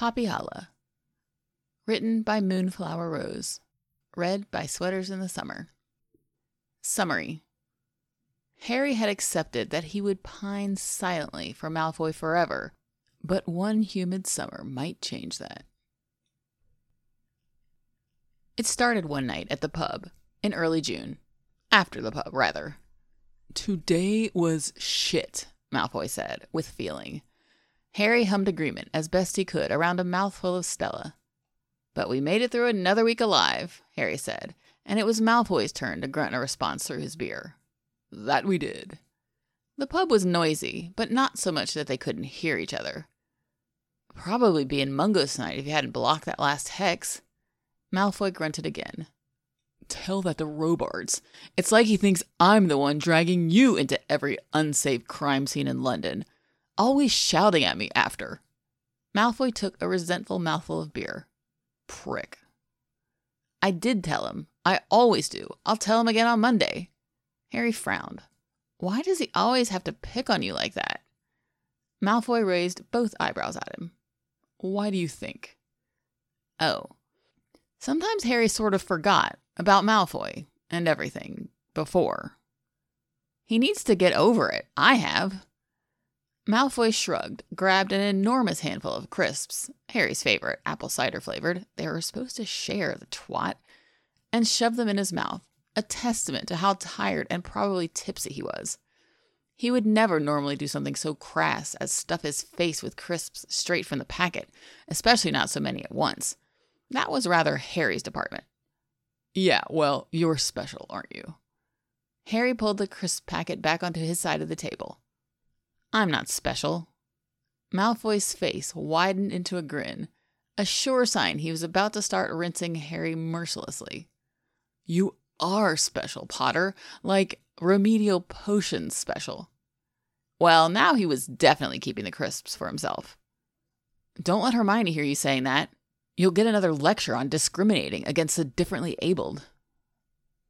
Poppiholla. Written by Moonflower Rose. Read by Sweaters in the Summer. Summary Harry had accepted that he would pine silently for Malfoy forever, but one humid summer might change that. It started one night at the pub in early June. After the pub, rather. Today was shit, Malfoy said, with feeling. Harry hummed agreement as best he could around a mouthful of Stella. But we made it through another week alive, Harry said, and it was Malfoy's turn to grunt a response through his beer. That we did. The pub was noisy, but not so much that they couldn't hear each other. Probably be in Mungo's tonight if you hadn't blocked that last hex. Malfoy grunted again. Tell that to Robards. It's like he thinks I'm the one dragging you into every unsafe crime scene in London always shouting at me after. Malfoy took a resentful mouthful of beer. Prick. I did tell him. I always do. I'll tell him again on Monday. Harry frowned. Why does he always have to pick on you like that? Malfoy raised both eyebrows at him. Why do you think? Oh. Sometimes Harry sort of forgot about Malfoy and everything before. He needs to get over it. I have. Malfoy shrugged, grabbed an enormous handful of crisps, Harry's favorite, apple cider flavored, they were supposed to share the twat, and shoved them in his mouth, a testament to how tired and probably tipsy he was. He would never normally do something so crass as stuff his face with crisps straight from the packet, especially not so many at once. That was rather Harry's department. Yeah, well, you're special, aren't you? Harry pulled the crisp packet back onto his side of the table. I'm not special. Malfoy's face widened into a grin, a sure sign he was about to start rinsing Harry mercilessly. You are special, Potter, like remedial potions special. Well, now he was definitely keeping the crisps for himself. Don't let Hermione hear you saying that. You'll get another lecture on discriminating against the differently abled.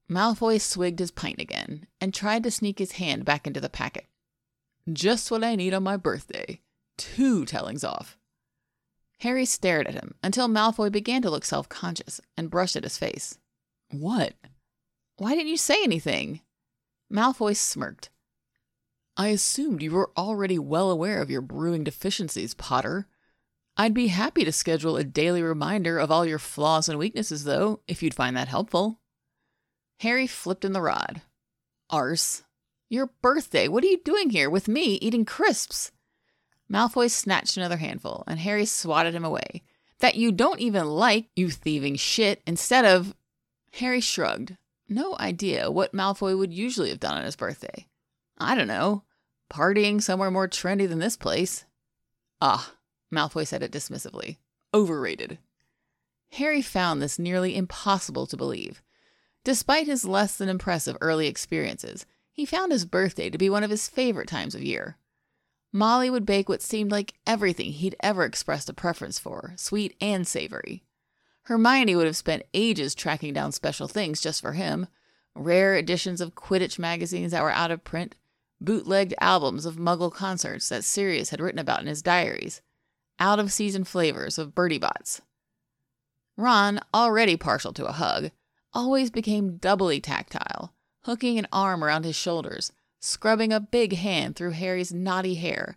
Malfoy swigged his pint again and tried to sneak his hand back into the packet. Just what I need on my birthday. Two tellings off. Harry stared at him until Malfoy began to look self conscious and brushed at his face. What? Why didn't you say anything? Malfoy smirked. I assumed you were already well aware of your brewing deficiencies, Potter. I'd be happy to schedule a daily reminder of all your flaws and weaknesses, though, if you'd find that helpful. Harry flipped in the rod. Arse. Your birthday. What are you doing here with me eating crisps? Malfoy snatched another handful, and Harry swatted him away. That you don't even like, you thieving shit, instead of. Harry shrugged. No idea what Malfoy would usually have done on his birthday. I don't know. Partying somewhere more trendy than this place. Ah, Malfoy said it dismissively. Overrated. Harry found this nearly impossible to believe. Despite his less than impressive early experiences, he found his birthday to be one of his favorite times of year. Molly would bake what seemed like everything he'd ever expressed a preference for, sweet and savory. Hermione would have spent ages tracking down special things just for him rare editions of Quidditch magazines that were out of print, bootlegged albums of Muggle concerts that Sirius had written about in his diaries, out of season flavors of Bertie Bott's. Ron, already partial to a hug, always became doubly tactile hooking an arm around his shoulders, scrubbing a big hand through Harry's knotty hair,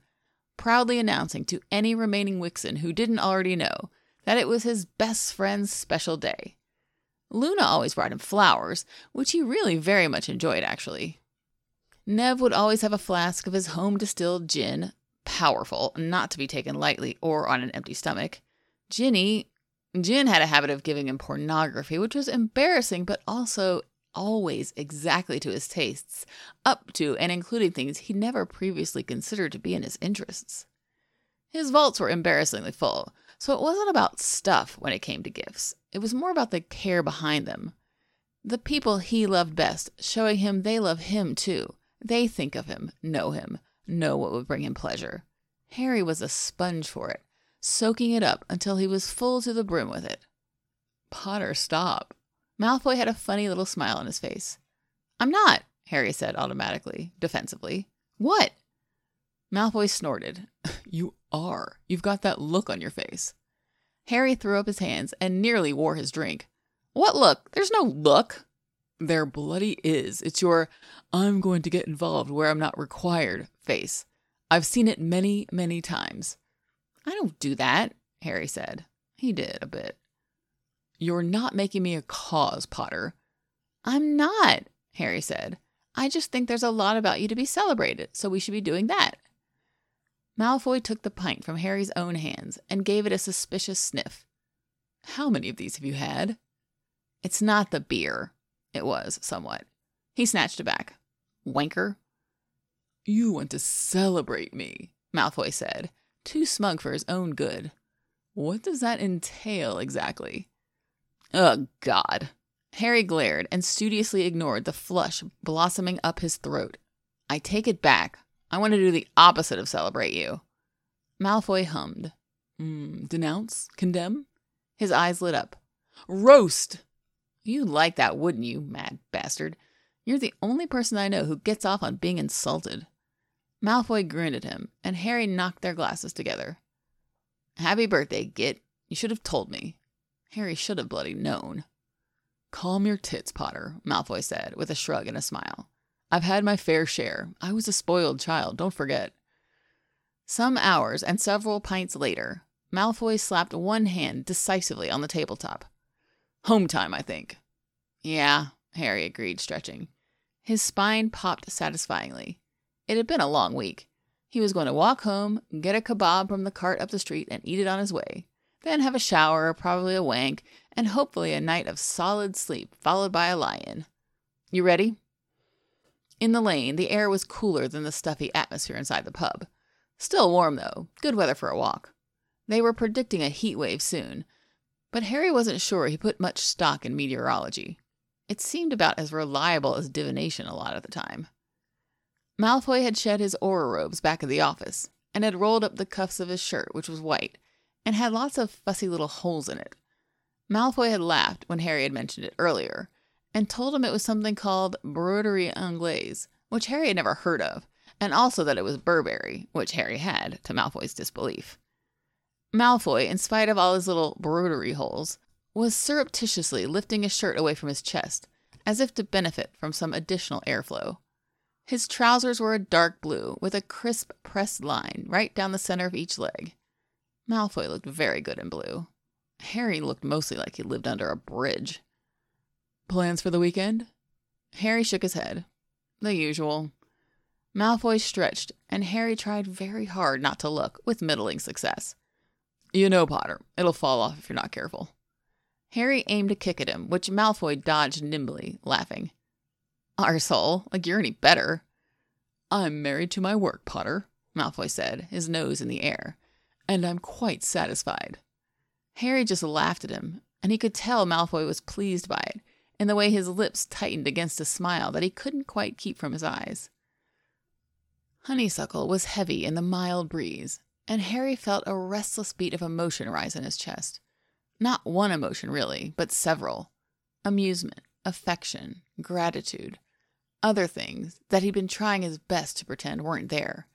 proudly announcing to any remaining Wixen who didn't already know that it was his best friend's special day. Luna always brought him flowers, which he really very much enjoyed, actually. Nev would always have a flask of his home distilled gin, powerful, not to be taken lightly or on an empty stomach. Ginny, Gin had a habit of giving him pornography, which was embarrassing but also always exactly to his tastes, up to and including things he never previously considered to be in his interests. His vaults were embarrassingly full, so it wasn't about stuff when it came to gifts. It was more about the care behind them. The people he loved best, showing him they love him too. They think of him, know him, know what would bring him pleasure. Harry was a sponge for it, soaking it up until he was full to the brim with it. Potter, stop. Malfoy had a funny little smile on his face. I'm not, Harry said automatically, defensively. What? Malfoy snorted. You are. You've got that look on your face. Harry threw up his hands and nearly wore his drink. What look? There's no look. There bloody is. It's your I'm going to get involved where I'm not required face. I've seen it many, many times. I don't do that, Harry said. He did a bit. You're not making me a cause, Potter. I'm not, Harry said. I just think there's a lot about you to be celebrated, so we should be doing that. Malfoy took the pint from Harry's own hands and gave it a suspicious sniff. How many of these have you had? It's not the beer. It was, somewhat. He snatched it back. Wanker. You want to celebrate me, Malfoy said, too smug for his own good. What does that entail exactly? Oh, God. Harry glared and studiously ignored the flush blossoming up his throat. I take it back. I want to do the opposite of celebrate you. Malfoy hummed. Mm, denounce? Condemn? His eyes lit up. Roast! You'd like that, wouldn't you, mad bastard? You're the only person I know who gets off on being insulted. Malfoy grinned at him, and Harry knocked their glasses together. Happy birthday, Git. You should have told me. Harry should have bloody known. Calm your tits, Potter, Malfoy said, with a shrug and a smile. I've had my fair share. I was a spoiled child, don't forget. Some hours and several pints later, Malfoy slapped one hand decisively on the tabletop. Home time, I think. Yeah, Harry agreed, stretching. His spine popped satisfyingly. It had been a long week. He was going to walk home, get a kebab from the cart up the street, and eat it on his way. Then have a shower, probably a wank, and hopefully a night of solid sleep, followed by a lie-in. You ready? In the lane, the air was cooler than the stuffy atmosphere inside the pub. Still warm, though. Good weather for a walk. They were predicting a heat wave soon, but Harry wasn't sure he put much stock in meteorology. It seemed about as reliable as divination a lot of the time. Malfoy had shed his Auror robes back at the office and had rolled up the cuffs of his shirt, which was white, and had lots of fussy little holes in it. Malfoy had laughed when Harry had mentioned it earlier, and told him it was something called broderie anglaise, which Harry had never heard of, and also that it was Burberry, which Harry had, to Malfoy's disbelief. Malfoy, in spite of all his little broderie holes, was surreptitiously lifting his shirt away from his chest, as if to benefit from some additional airflow. His trousers were a dark blue, with a crisp pressed line right down the center of each leg. Malfoy looked very good in blue. Harry looked mostly like he lived under a bridge. Plans for the weekend? Harry shook his head. The usual. Malfoy stretched, and Harry tried very hard not to look, with middling success. You know, Potter, it'll fall off if you're not careful. Harry aimed a kick at him, which Malfoy dodged nimbly, laughing. Arsehole, like you're any better. I'm married to my work, Potter, Malfoy said, his nose in the air, and I'm quite satisfied. Harry just laughed at him, and he could tell Malfoy was pleased by it, in the way his lips tightened against a smile that he couldn't quite keep from his eyes. Honeysuckle was heavy in the mild breeze, and Harry felt a restless beat of emotion rise in his chest. Not one emotion, really, but several amusement, affection, gratitude, other things that he'd been trying his best to pretend weren't there.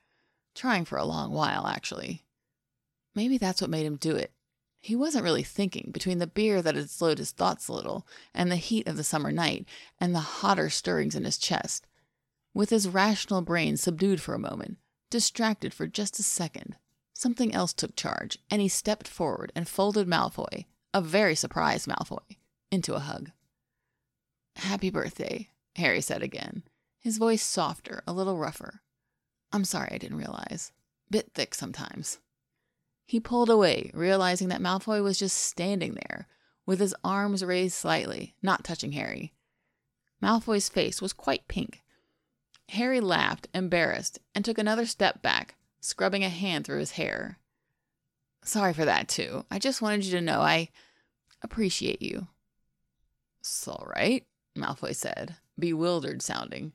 Trying for a long while, actually. Maybe that's what made him do it. He wasn't really thinking between the beer that had slowed his thoughts a little, and the heat of the summer night, and the hotter stirrings in his chest. With his rational brain subdued for a moment, distracted for just a second, something else took charge, and he stepped forward and folded Malfoy, a very surprised Malfoy, into a hug. Happy birthday, Harry said again, his voice softer, a little rougher. I'm sorry I didn't realize. Bit thick sometimes. He pulled away, realizing that Malfoy was just standing there, with his arms raised slightly, not touching Harry. Malfoy's face was quite pink. Harry laughed, embarrassed, and took another step back, scrubbing a hand through his hair. Sorry for that, too. I just wanted you to know I appreciate you. It's all right, Malfoy said, bewildered sounding.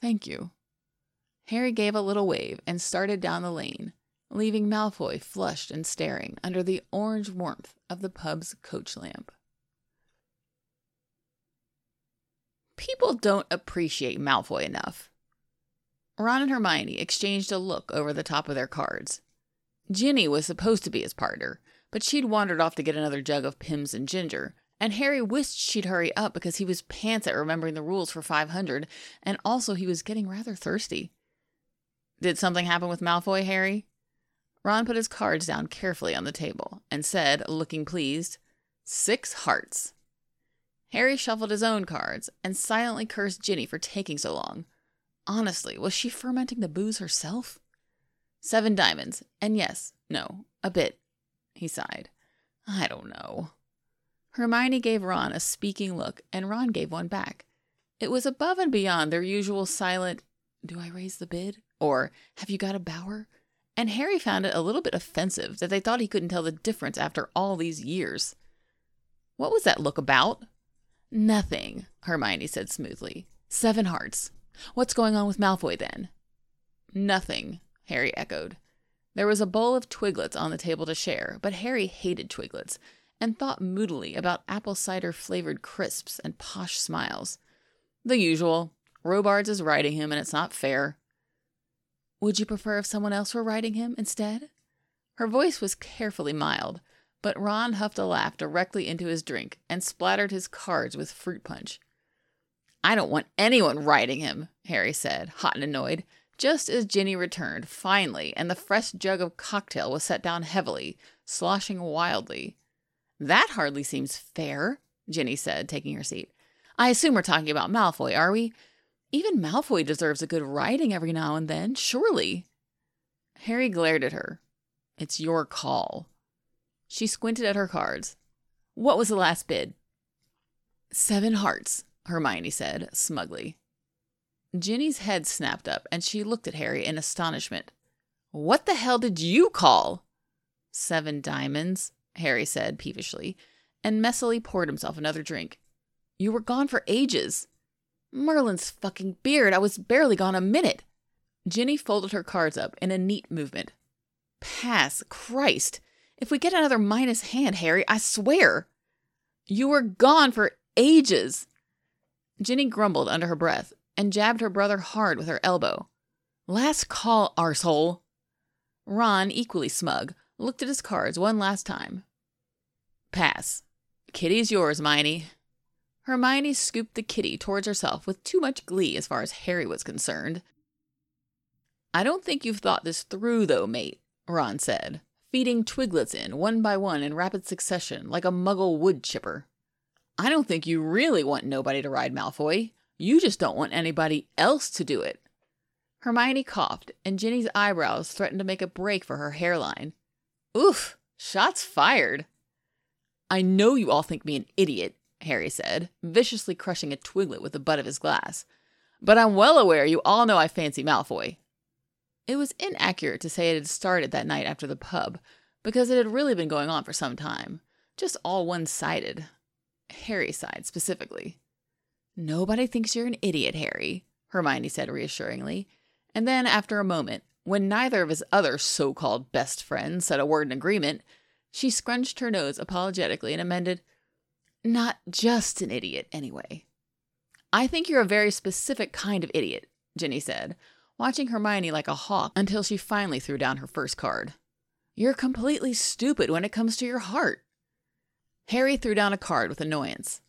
Thank you. Harry gave a little wave and started down the lane, leaving Malfoy flushed and staring under the orange warmth of the pub's coach lamp. People don't appreciate Malfoy enough. Ron and Hermione exchanged a look over the top of their cards. Ginny was supposed to be his partner, but she'd wandered off to get another jug of Pimm's and ginger, and Harry wished she'd hurry up because he was pants at remembering the rules for 500, and also he was getting rather thirsty. Did something happen with Malfoy, Harry? Ron put his cards down carefully on the table and said, looking pleased, Six hearts. Harry shuffled his own cards and silently cursed Ginny for taking so long. Honestly, was she fermenting the booze herself? Seven diamonds, and yes, no, a bit. He sighed. I don't know. Hermione gave Ron a speaking look, and Ron gave one back. It was above and beyond their usual silent, Do I raise the bid? or Have you got a bower? And Harry found it a little bit offensive that they thought he couldn't tell the difference after all these years. What was that look about? Nothing, Hermione said smoothly. Seven hearts. What's going on with Malfoy then? Nothing, Harry echoed. There was a bowl of twiglets on the table to share, but Harry hated twiglets and thought moodily about apple cider flavored crisps and posh smiles. The usual. Robards is riding him, and it's not fair. Would you prefer if someone else were riding him instead? Her voice was carefully mild, but Ron huffed a laugh directly into his drink and splattered his cards with fruit punch. I don't want anyone riding him, Harry said, hot and annoyed, just as Ginny returned, finally, and the fresh jug of cocktail was set down heavily, sloshing wildly. That hardly seems fair, Ginny said, taking her seat. I assume we're talking about Malfoy, are we? Even Malfoy deserves a good riding every now and then, surely. Harry glared at her. It's your call. She squinted at her cards. What was the last bid? Seven hearts, Hermione said, smugly. Ginny's head snapped up, and she looked at Harry in astonishment. What the hell did you call? Seven diamonds, Harry said peevishly, and messily poured himself another drink. You were gone for ages. Merlin's fucking beard, I was barely gone a minute. Ginny folded her cards up in a neat movement. Pass, Christ. If we get another minus hand, Harry, I swear. You were gone for ages. Ginny grumbled under her breath and jabbed her brother hard with her elbow. Last call, arsehole. Ron, equally smug, looked at his cards one last time. Pass. Kitty's yours, 'Mione. Hermione scooped the kitty towards herself with too much glee as far as Harry was concerned. I don't think you've thought this through, though, mate, Ron said, feeding twiglets in one by one in rapid succession like a muggle wood chipper. I don't think you really want nobody to ride Malfoy. You just don't want anybody else to do it. Hermione coughed, and Ginny's eyebrows threatened to make a break for her hairline. Oof, shots fired. I know you all think me an idiot, Harry said, viciously crushing a twiglet with the butt of his glass. But I'm well aware you all know I fancy Malfoy. It was inaccurate to say it had started that night after the pub, because it had really been going on for some time. Just all one sided. Harry's side, specifically. Nobody thinks you're an idiot, Harry, Hermione said reassuringly. And then, after a moment, when neither of his other so called best friends said a word in agreement, she scrunched her nose apologetically and amended, not just an idiot, anyway. I think you're a very specific kind of idiot, Ginny said, watching Hermione like a hawk until she finally threw down her first card. You're completely stupid when it comes to your heart. Harry threw down a card with annoyance.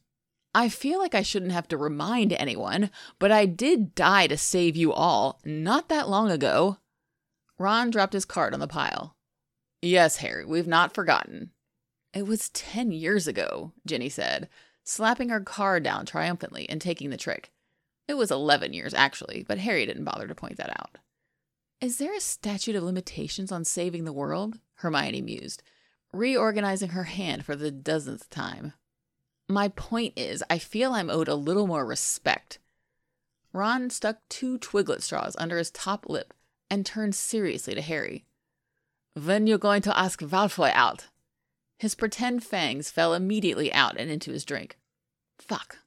I feel like I shouldn't have to remind anyone, but I did die to save you all not that long ago. Ron dropped his card on the pile. Yes, Harry, we've not forgotten. It was 10 years ago, Ginny said, slapping her card down triumphantly and taking the trick. It was 11 years, actually, but Harry didn't bother to point that out. Is there a statute of limitations on saving the world? Hermione mused, reorganizing her hand for the dozenth time. My point is, I feel I'm owed a little more respect. Ron stuck two twiglet straws under his top lip and turned seriously to Harry. When you're going to ask Malfoy out? His pretend fangs fell immediately out and into his drink. Fuck.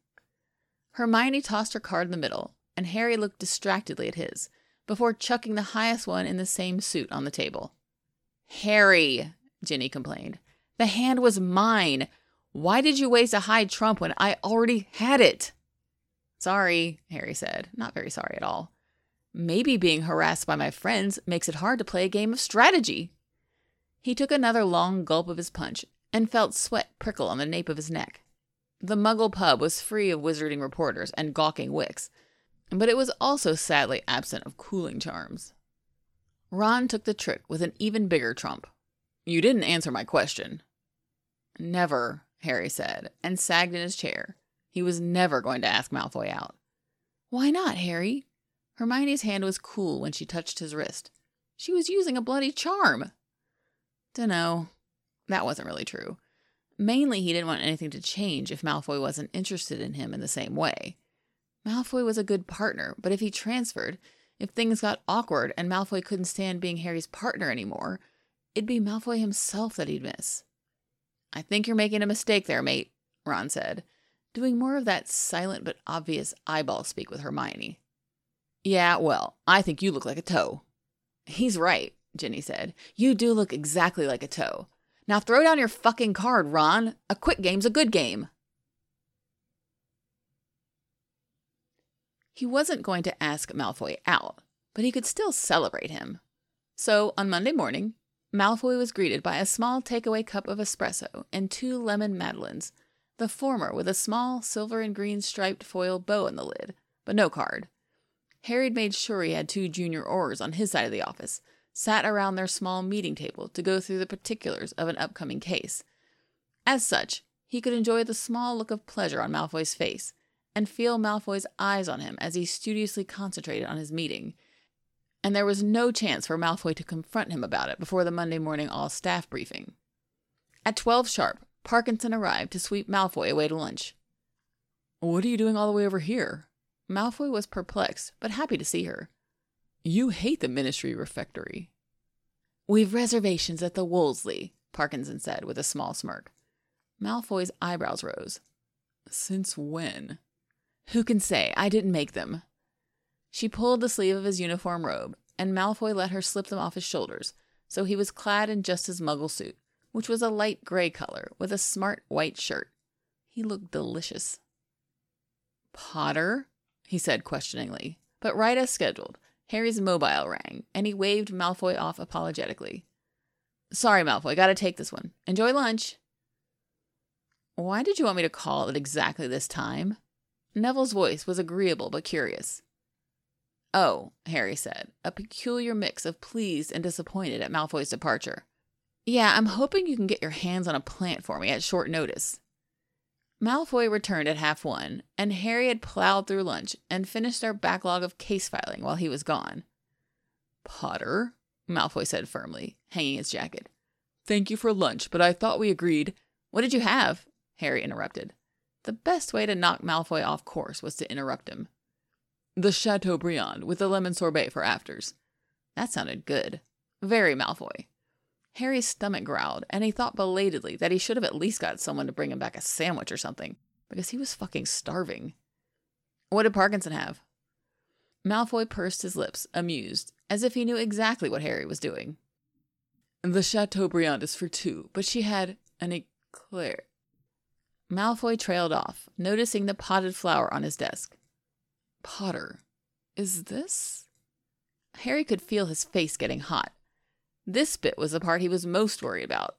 Hermione tossed her card in the middle, and Harry looked distractedly at his, before chucking the highest one in the same suit on the table. Harry, Ginny complained. The hand was mine. Why did you waste a high trump when I already had it? Sorry, Harry said, not very sorry at all. Maybe being harassed by my friends makes it hard to play a game of strategy. He took another long gulp of his punch and felt sweat prickle on the nape of his neck. The Muggle pub was free of wizarding reporters and gawking wicks, but it was also sadly absent of cooling charms. Ron took the trick with an even bigger trump. You didn't answer my question. Never, Harry said, and sagged in his chair. He was never going to ask Malfoy out. Why not, Harry? Hermione's hand was cool when she touched his wrist. She was using a bloody charm. Dunno. That wasn't really true. Mainly, he didn't want anything to change if Malfoy wasn't interested in him in the same way. Malfoy was a good partner, but if he transferred, if things got awkward and Malfoy couldn't stand being Harry's partner anymore, it'd be Malfoy himself that he'd miss. I think you're making a mistake there, mate, Ron said, doing more of that silent but obvious eyeball speak with Hermione. Yeah, well, I think you look like a toe. He's right, Ginny said. You do look exactly like a toe. Now throw down your fucking card, Ron. A quick game's a good game. He wasn't going to ask Malfoy out, but he could still celebrate him. So on Monday morning, Malfoy was greeted by a small takeaway cup of espresso and two lemon madeleines, the former with a small silver and green striped foil bow on the lid, but no card. Harry made sure he had two junior Aurors on his side of the office, sat around their small meeting table to go through the particulars of an upcoming case. As such, he could enjoy the small look of pleasure on Malfoy's face and feel Malfoy's eyes on him as he studiously concentrated on his meeting. And there was no chance for Malfoy to confront him about it before the Monday morning all staff briefing. At 12 sharp, Parkinson arrived to sweep Malfoy away to lunch. What are you doing all the way over here? Malfoy was perplexed, but happy to see her. You hate the Ministry Refectory. We've reservations at the Wolseley, Parkinson said with a small smirk. Malfoy's eyebrows rose. Since when? Who can say? I didn't make them. She pulled the sleeve of his uniform robe, and Malfoy let her slip them off his shoulders, so he was clad in just his muggle suit, which was a light gray color with a smart white shirt. He looked delicious. Potter? he said questioningly, but right as scheduled. Harry's mobile rang, and he waved Malfoy off apologetically. Sorry, Malfoy, gotta take this one. Enjoy lunch. Why did you want me to call at exactly this time? Neville's voice was agreeable but curious. Oh, Harry said, a peculiar mix of pleased and disappointed at Malfoy's departure. Yeah, I'm hoping you can get your hands on a plant for me at short notice. Malfoy returned at half one, and Harry had plowed through lunch and finished our backlog of case filing while he was gone. Potter, Malfoy said firmly, hanging his jacket. Thank you for lunch, but I thought we agreed. What did you have? Harry interrupted. The best way to knock Malfoy off course was to interrupt him. The Chateaubriand with the lemon sorbet for afters. That sounded good. Very Malfoy. Harry's stomach growled, and he thought belatedly that he should have at least got someone to bring him back a sandwich or something, because he was fucking starving. What did Parkinson have? Malfoy pursed his lips, amused, as if he knew exactly what Harry was doing. The Chateaubriand is for two, but she had an eclair. Malfoy trailed off, noticing the potted flower on his desk. Potter, is this? Harry could feel his face getting hot. This bit was the part he was most worried about.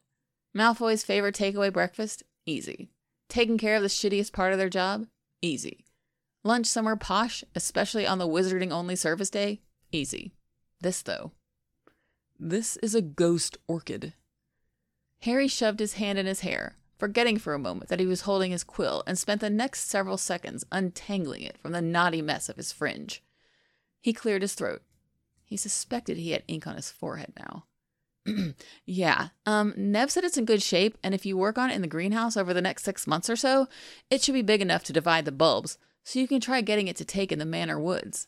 Malfoy's favorite takeaway breakfast? Easy. Taking care of the shittiest part of their job? Easy. Lunch somewhere posh, especially on the wizarding only service day? Easy. This, though. This is a ghost orchid. Harry shoved his hand in his hair, forgetting for a moment that he was holding his quill, and spent the next several seconds untangling it from the knotty mess of his fringe. He cleared his throat. He suspected he had ink on his forehead now. yeah. Um, Nev said it's in good shape, and if you work on it in the greenhouse over the next six months or so, it should be big enough to divide the bulbs, so you can try getting it to take in the manor woods.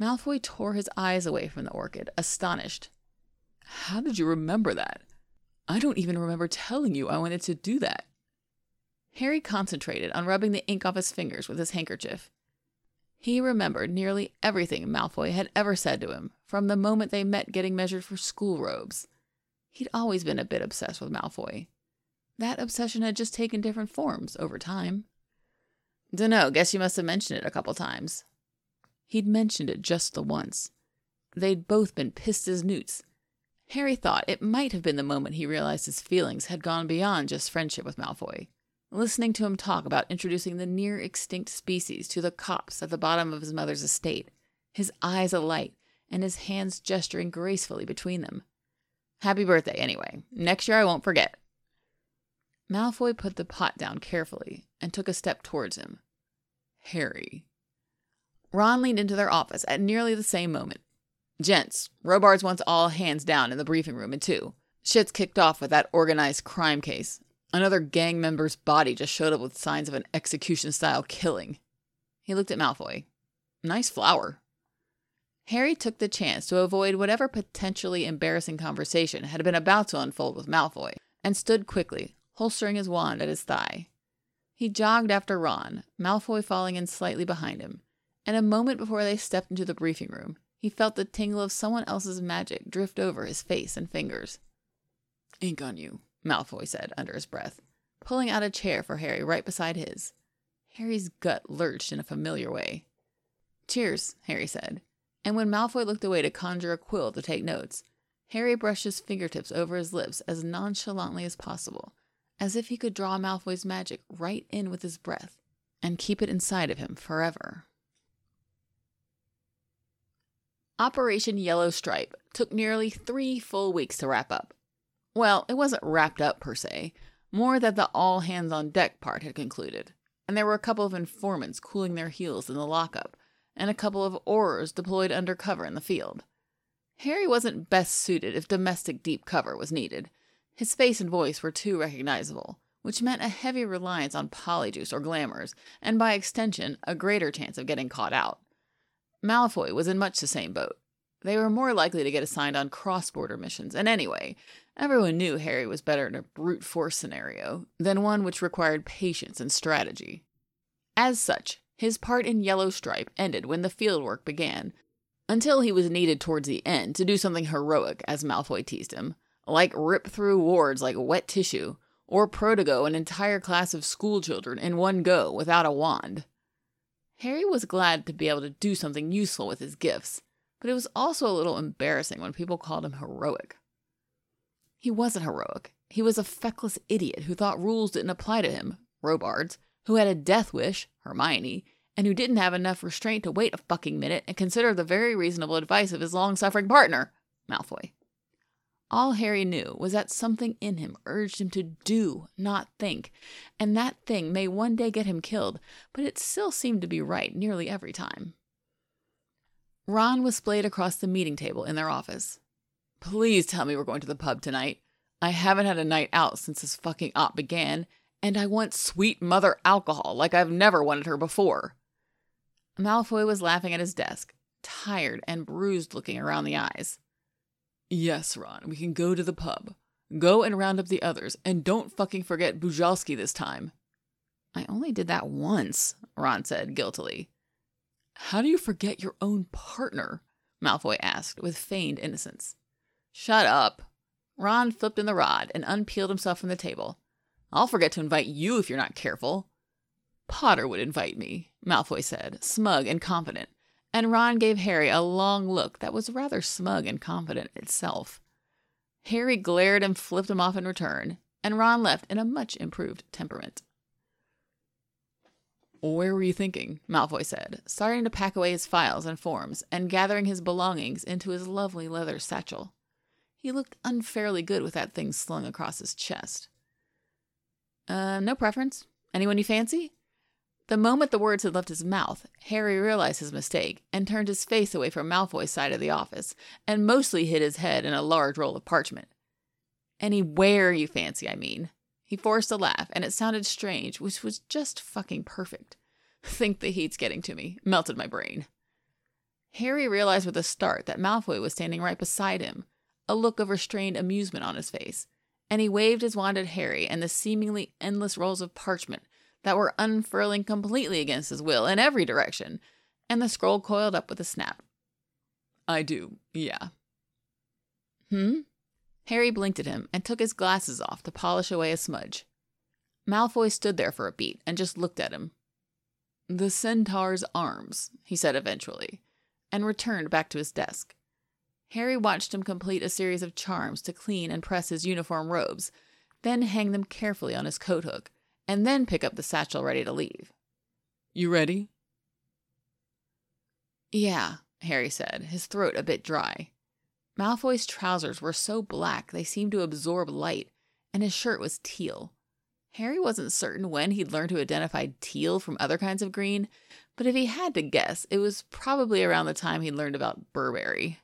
Malfoy tore his eyes away from the orchid, astonished. How did you remember that? I don't even remember telling you I wanted to do that. Harry concentrated on rubbing the ink off his fingers with his handkerchief. He remembered nearly everything Malfoy had ever said to him from the moment they met getting measured for school robes. He'd always been a bit obsessed with Malfoy. That obsession had just taken different forms over time. Dunno, guess you must have mentioned it a couple times. He'd mentioned it just the once. They'd both been pissed as newts. Harry thought it might have been the moment he realized his feelings had gone beyond just friendship with Malfoy. Listening to him talk about introducing the near extinct species to the copse at the bottom of his mother's estate, his eyes alight and his hands gesturing gracefully between them. Happy birthday, anyway. Next year I won't forget. Malfoy put the pot down carefully and took a step towards him. Harry. Ron leaned into their office at nearly the same moment. Gents, Robards wants all hands down in the briefing room at two. Shit's kicked off with that organized crime case. Another gang member's body just showed up with signs of an execution style killing. He looked at Malfoy. Nice flower. Harry took the chance to avoid whatever potentially embarrassing conversation had been about to unfold with Malfoy and stood quickly, holstering his wand at his thigh. He jogged after Ron, Malfoy falling in slightly behind him, and a moment before they stepped into the briefing room, he felt the tingle of someone else's magic drift over his face and fingers. Ink on you, Malfoy said under his breath, pulling out a chair for Harry right beside his. Harry's gut lurched in a familiar way. Cheers, Harry said, and when Malfoy looked away to conjure a quill to take notes, Harry brushed his fingertips over his lips as nonchalantly as possible, as if he could draw Malfoy's magic right in with his breath and keep it inside of him forever. Operation Yellow Stripe took nearly three full weeks to wrap up. Well, it wasn't wrapped up per se, more that the all hands on deck part had concluded, and there were a couple of informants cooling their heels in the lockup, and a couple of Aurors deployed undercover in the field. Harry wasn't best suited if domestic deep cover was needed. His face and voice were too recognizable, which meant a heavy reliance on polyjuice or glamours, and by extension, a greater chance of getting caught out. Malfoy was in much the same boat. They were more likely to get assigned on cross border missions, and anyway, everyone knew Harry was better in a brute force scenario than one which required patience and strategy. As such, his part in Yellow Stripe ended when the fieldwork began, until he was needed towards the end to do something heroic, as Malfoy teased him, like rip through wards like wet tissue, or protego an entire class of schoolchildren in one go without a wand. Harry was glad to be able to do something useful with his gifts, but it was also a little embarrassing when people called him heroic. He wasn't heroic. He was a feckless idiot who thought rules didn't apply to him, Robards, who had a death wish, Hermione, and who didn't have enough restraint to wait a fucking minute and consider the very reasonable advice of his long suffering partner, Malfoy. All Harry knew was that something in him urged him to do, not think, and that thing may one day get him killed, but it still seemed to be right nearly every time. Ron was splayed across the meeting table in their office. Please tell me we're going to the pub tonight. I haven't had a night out since this fucking op began, and I want sweet mother alcohol like I've never wanted her before. Malfoy was laughing at his desk, tired and bruised looking around the eyes. Yes, Ron, we can go to the pub. Go and round up the others, and don't fucking forget Bujalski this time. I only did that once, Ron said guiltily. How do you forget your own partner? Malfoy asked with feigned innocence. Shut up. Ron flipped in the rod and unpeeled himself from the table. I'll forget to invite you if you're not careful. Potter would invite me, Malfoy said, smug and confident and Ron gave Harry a long look that was rather smug and confident itself. Harry glared and flipped him off in return, and Ron left in a much improved temperament. Where were you thinking? Malfoy said, starting to pack away his files and forms and gathering his belongings into his lovely leather satchel. He looked unfairly good with that thing slung across his chest. Uh, no preference. Anyone you fancy? The moment the words had left his mouth, Harry realized his mistake and turned his face away from Malfoy's side of the office and mostly hid his head in a large roll of parchment. Anywhere you fancy, I mean. He forced a laugh, and it sounded strange, which was just fucking perfect. Think the heat's getting to me. Melted my brain. Harry realized with a start that Malfoy was standing right beside him, a look of restrained amusement on his face, and he waved his wand at Harry and the seemingly endless rolls of parchment that were unfurling completely against his will in every direction, and the scroll coiled up with a snap. I do, yeah. Hmm? Harry blinked at him and took his glasses off to polish away a smudge. Malfoy stood there for a beat and just looked at him. The centaur's arms, he said eventually, and returned back to his desk. Harry watched him complete a series of charms to clean and press his uniform robes, then hang them carefully on his coat hook, and then pick up the satchel ready to leave. You ready? Yeah, Harry said, his throat a bit dry. Malfoy's trousers were so black they seemed to absorb light, and his shirt was teal. Harry wasn't certain when he'd learned to identify teal from other kinds of green, but if he had to guess, it was probably around the time he'd learned about Burberry.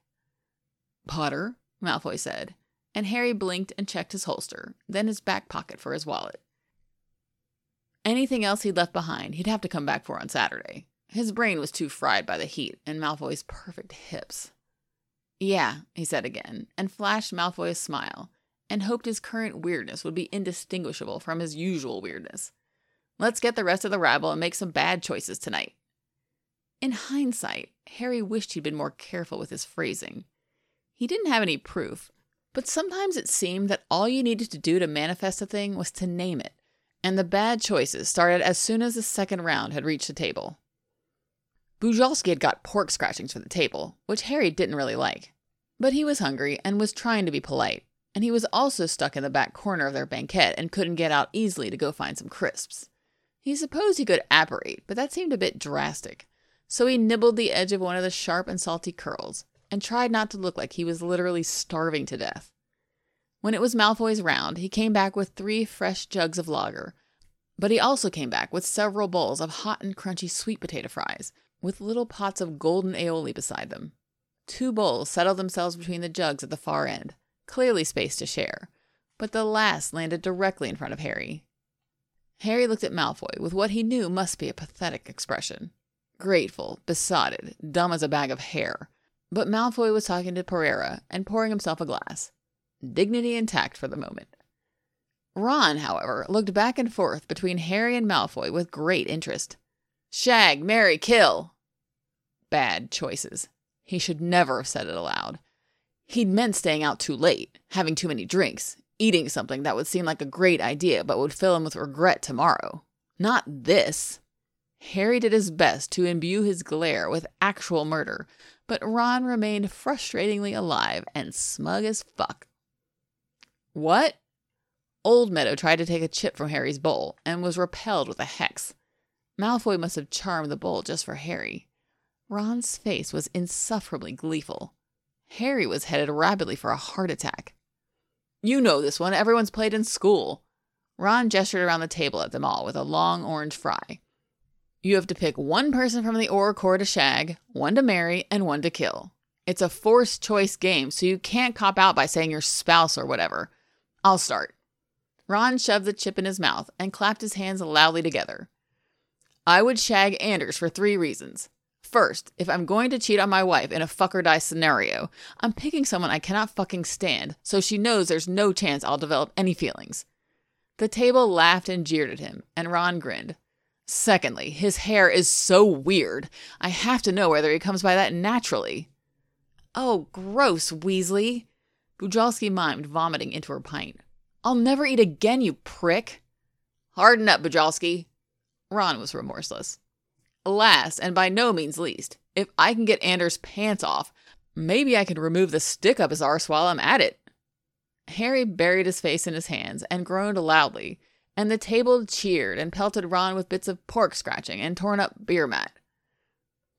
Potter, Malfoy said, and Harry blinked and checked his holster, then his back pocket for his wallet. Anything else he'd left behind, he'd have to come back for on Saturday. His brain was too fried by the heat and Malfoy's perfect hips. Yeah, he said again, and flashed Malfoy a smile, and hoped his current weirdness would be indistinguishable from his usual weirdness. Let's get the rest of the rabble and make some bad choices tonight. In hindsight, Harry wished he'd been more careful with his phrasing. He didn't have any proof, but sometimes it seemed that all you needed to do to manifest a thing was to name it, and the bad choices started as soon as the second round had reached the table. Bujalski had got pork scratchings for the table, which Harry didn't really like. But he was hungry and was trying to be polite, and he was also stuck in the back corner of their banquette and couldn't get out easily to go find some crisps. He supposed he could apparate, but that seemed a bit drastic, so he nibbled the edge of one of the sharp and salty curls and tried not to look like he was literally starving to death. When it was Malfoy's round, he came back with three fresh jugs of lager, but he also came back with several bowls of hot and crunchy sweet potato fries, with little pots of golden aioli beside them. Two bowls settled themselves between the jugs at the far end, clearly spaced to share, but the last landed directly in front of Harry. Harry looked at Malfoy with what he knew must be a pathetic expression. Grateful, besotted, dumb as a bag of hair. But Malfoy was talking to Pereira and pouring himself a glass. Dignity intact for the moment. Ron, however, looked back and forth between Harry and Malfoy with great interest. Shag, marry, kill, bad choices. He should never have said it aloud. He'd meant staying out too late, having too many drinks, eating something that would seem like a great idea but would fill him with regret tomorrow. Not this. Harry did his best to imbue his glare with actual murder, but Ron remained frustratingly alive and smug as fuck. What? Old Meadow tried to take a chip from Harry's bowl and was repelled with a hex. Malfoy must have charmed the bowl just for Harry. Ron's face was insufferably gleeful. Harry was headed rapidly for a heart attack. You know this one. Everyone's played in school. Ron gestured around the table at them all with a long orange fry. You have to pick one person from the Auror to shag, one to marry, and one to kill. It's a forced choice game, so you can't cop out by saying your spouse or whatever. I'll start. Ron shoved the chip in his mouth and clapped his hands loudly together. I would shag Anders for three reasons. First, if I'm going to cheat on my wife in a fuck or die scenario, I'm picking someone I cannot fucking stand, so she knows there's no chance I'll develop any feelings. The table laughed and jeered at him, and Ron grinned. Secondly, his hair is so weird. I have to know whether he comes by that naturally. Oh, gross, Weasley. Bujalski mimed, vomiting into her pint. I'll never eat again, you prick. Harden up, Bujalski. Ron was remorseless. Last, and by no means least, if I can get Anders' pants off, maybe I can remove the stick up his arse while I'm at it. Harry buried his face in his hands and groaned loudly, and the table cheered and pelted Ron with bits of pork scratching and torn up beer mat.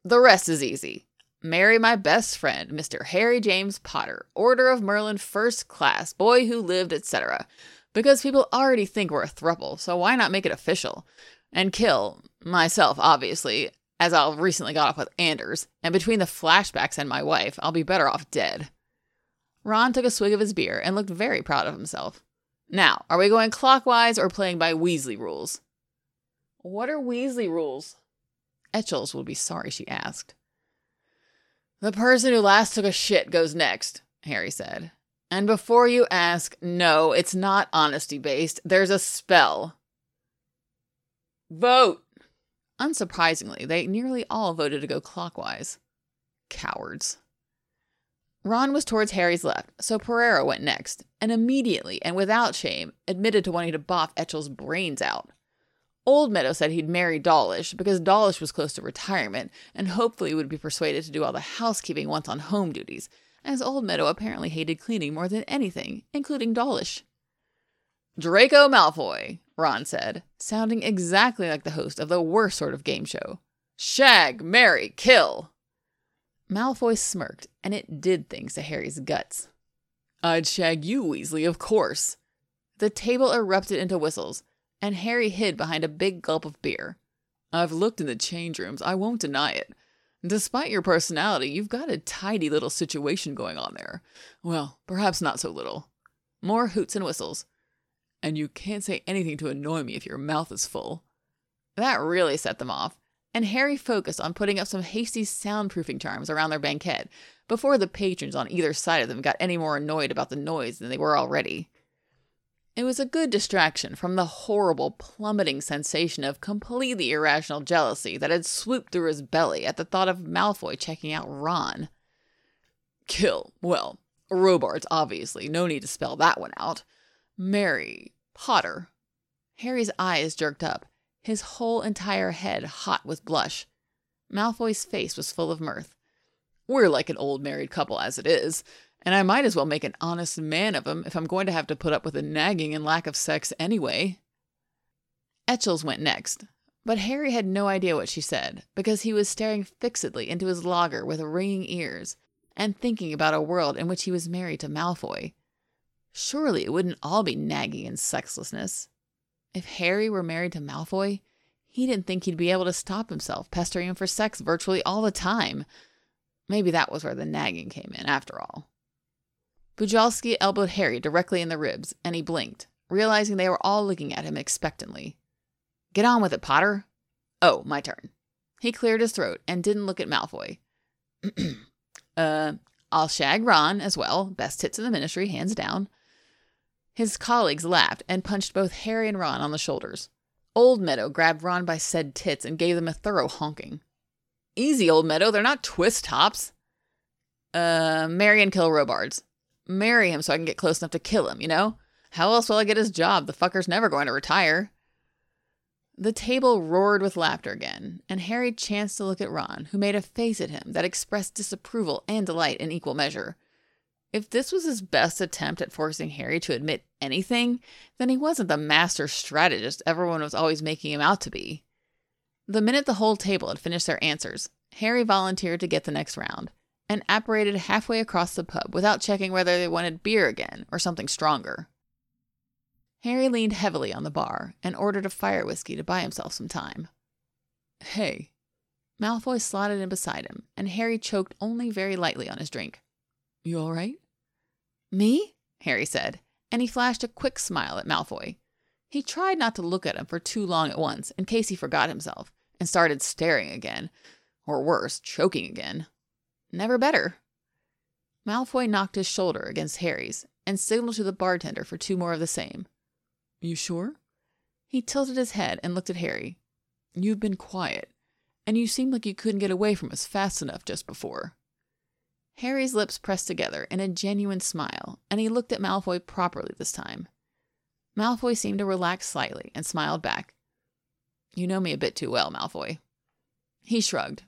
The rest is easy. Marry my best friend, Mr. Harry James Potter, Order of Merlin First Class, boy who lived, etc. Because people already think we're a thruple, so why not make it official? And kill, myself, obviously, as I'll recently got off with Anders, and between the flashbacks and my wife, I'll be better off dead. Ron took a swig of his beer and looked very proud of himself. Now, are we going clockwise or playing by Weasley rules? What are Weasley rules? Etchells will be sorry she asked. The person who last took a shit goes next, Harry said. And before you ask, no, it's not honesty based. There's a spell. Vote! Unsurprisingly, they nearly all voted to go clockwise. Cowards. Ron was towards Harry's left, so Pereira went next, and immediately and without shame admitted to wanting to boff Etchell's brains out. Old Meadow said he'd marry Dawlish because Dawlish was close to retirement and hopefully would be persuaded to do all the housekeeping once on home duties, as Old Meadow apparently hated cleaning more than anything, including Dawlish. Draco Malfoy, Ron said, sounding exactly like the host of the worst sort of game show. Shag, marry, kill. Malfoy smirked, and it did things to Harry's guts. I'd shag you, Weasley, of course. The table erupted into whistles, and Harry hid behind a big gulp of beer. I've looked in the change rooms, I won't deny it. Despite your personality, you've got a tidy little situation going on there. Well, perhaps not so little. More hoots and whistles. And you can't say anything to annoy me if your mouth is full. That really set them off, and Harry focused on putting up some hasty soundproofing charms around their banquet before the patrons on either side of them got any more annoyed about the noise than they were already. It was a good distraction from the horrible, plummeting sensation of completely irrational jealousy that had swooped through his belly at the thought of Malfoy checking out Ron. Kill. Well, Robards, obviously. No need to spell that one out. Mary. Potter. Harry's eyes jerked up, his whole entire head hot with blush. Malfoy's face was full of mirth. We're like an old married couple as it is and I might as well make an honest man of him if I'm going to have to put up with the nagging and lack of sex anyway. Etchells went next, but Harry had no idea what she said because he was staring fixedly into his logger with ringing ears and thinking about a world in which he was married to Malfoy. Surely it wouldn't all be nagging and sexlessness. If Harry were married to Malfoy, he didn't think he'd be able to stop himself pestering him for sex virtually all the time. Maybe that was where the nagging came in, after all. Bujalski elbowed Harry directly in the ribs, and he blinked, realizing they were all looking at him expectantly. Get on with it, Potter. Oh, my turn. He cleared his throat and didn't look at Malfoy. uh, I'll shag Ron as well. Best hits in the ministry, hands down. His colleagues laughed and punched both Harry and Ron on the shoulders. Old Meadow grabbed Ron by said tits and gave them a thorough honking. Easy, Old Meadow, they're not twist tops. Uh, marry and kill Robards marry him so I can get close enough to kill him, you know? How else will I get his job? The fucker's never going to retire. The table roared with laughter again, and Harry chanced to look at Ron, who made a face at him that expressed disapproval and delight in equal measure. If this was his best attempt at forcing Harry to admit anything, then he wasn't the master strategist everyone was always making him out to be. The minute the whole table had finished their answers, Harry volunteered to get the next round, and apparated halfway across the pub without checking whether they wanted beer again or something stronger. Harry leaned heavily on the bar and ordered a fire whiskey to buy himself some time. Hey. Malfoy slotted in beside him, and Harry choked only very lightly on his drink. You all right? Me? Harry said, and he flashed a quick smile at Malfoy. He tried not to look at him for too long at once in case he forgot himself and started staring again, or worse, choking again. Never better. Malfoy knocked his shoulder against Harry's and signaled to the bartender for two more of the same. You sure? He tilted his head and looked at Harry. You've been quiet, and you seemed like you couldn't get away from us fast enough just before. Harry's lips pressed together in a genuine smile, and he looked at Malfoy properly this time. Malfoy seemed to relax slightly and smiled back. You know me a bit too well, Malfoy. He shrugged.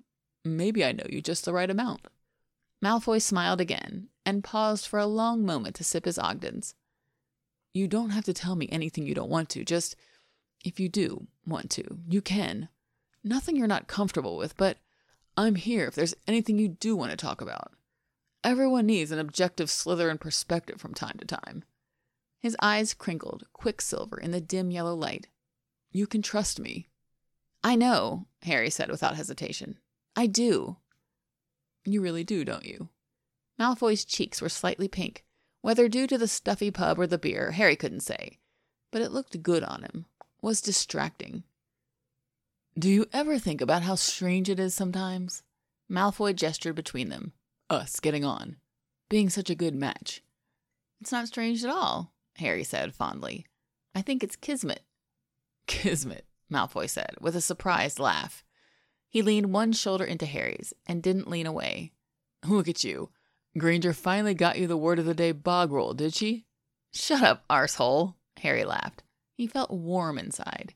Maybe I know you just the right amount. Malfoy smiled again and paused for a long moment to sip his Ogden's. You don't have to tell me anything you don't want to, just if you do want to, you can. Nothing you're not comfortable with, but I'm here if there's anything you do want to talk about. Everyone needs an objective Slytherin perspective from time to time. His eyes crinkled, quicksilver in the dim yellow light. You can trust me. I know, Harry said without hesitation. I do. You really do, don't you? Malfoy's cheeks were slightly pink. Whether due to the stuffy pub or the beer, Harry couldn't say. But it looked good on him, was distracting. Do you ever think about how strange it is sometimes? Malfoy gestured between them. Us getting on. Being such a good match. It's not strange at all, Harry said fondly. I think it's kismet. Kismet, Malfoy said, with a surprised laugh. He leaned one shoulder into Harry's and didn't lean away. Look at you. Granger finally got you the word of the day bog roll, did she? Shut up, arsehole, Harry laughed. He felt warm inside,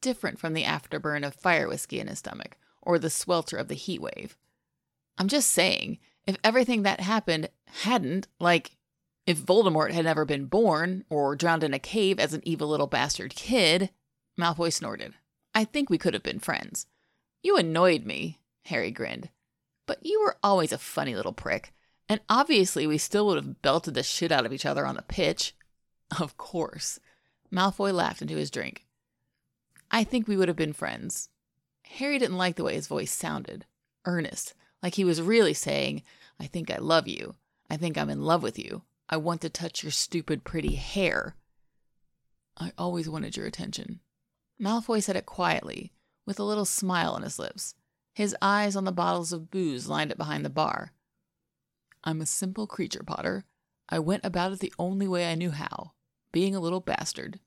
different from the afterburn of fire whiskey in his stomach or the swelter of the heat wave. I'm just saying, If everything that happened hadn't, like if Voldemort had never been born or drowned in a cave as an evil little bastard kid, Malfoy snorted. I think we could have been friends. You annoyed me, Harry grinned. But you were always a funny little prick, and obviously we still would have belted the shit out of each other on the pitch. Of course. Malfoy laughed into his drink. I think we would have been friends. Harry didn't like the way his voice sounded earnest, like he was really saying, I think I love you. I think I'm in love with you. I want to touch your stupid, pretty hair. I always wanted your attention. Malfoy said it quietly, with a little smile on his lips, his eyes on the bottles of booze lined up behind the bar. I'm a simple creature, Potter. I went about it the only way I knew how, being a little bastard.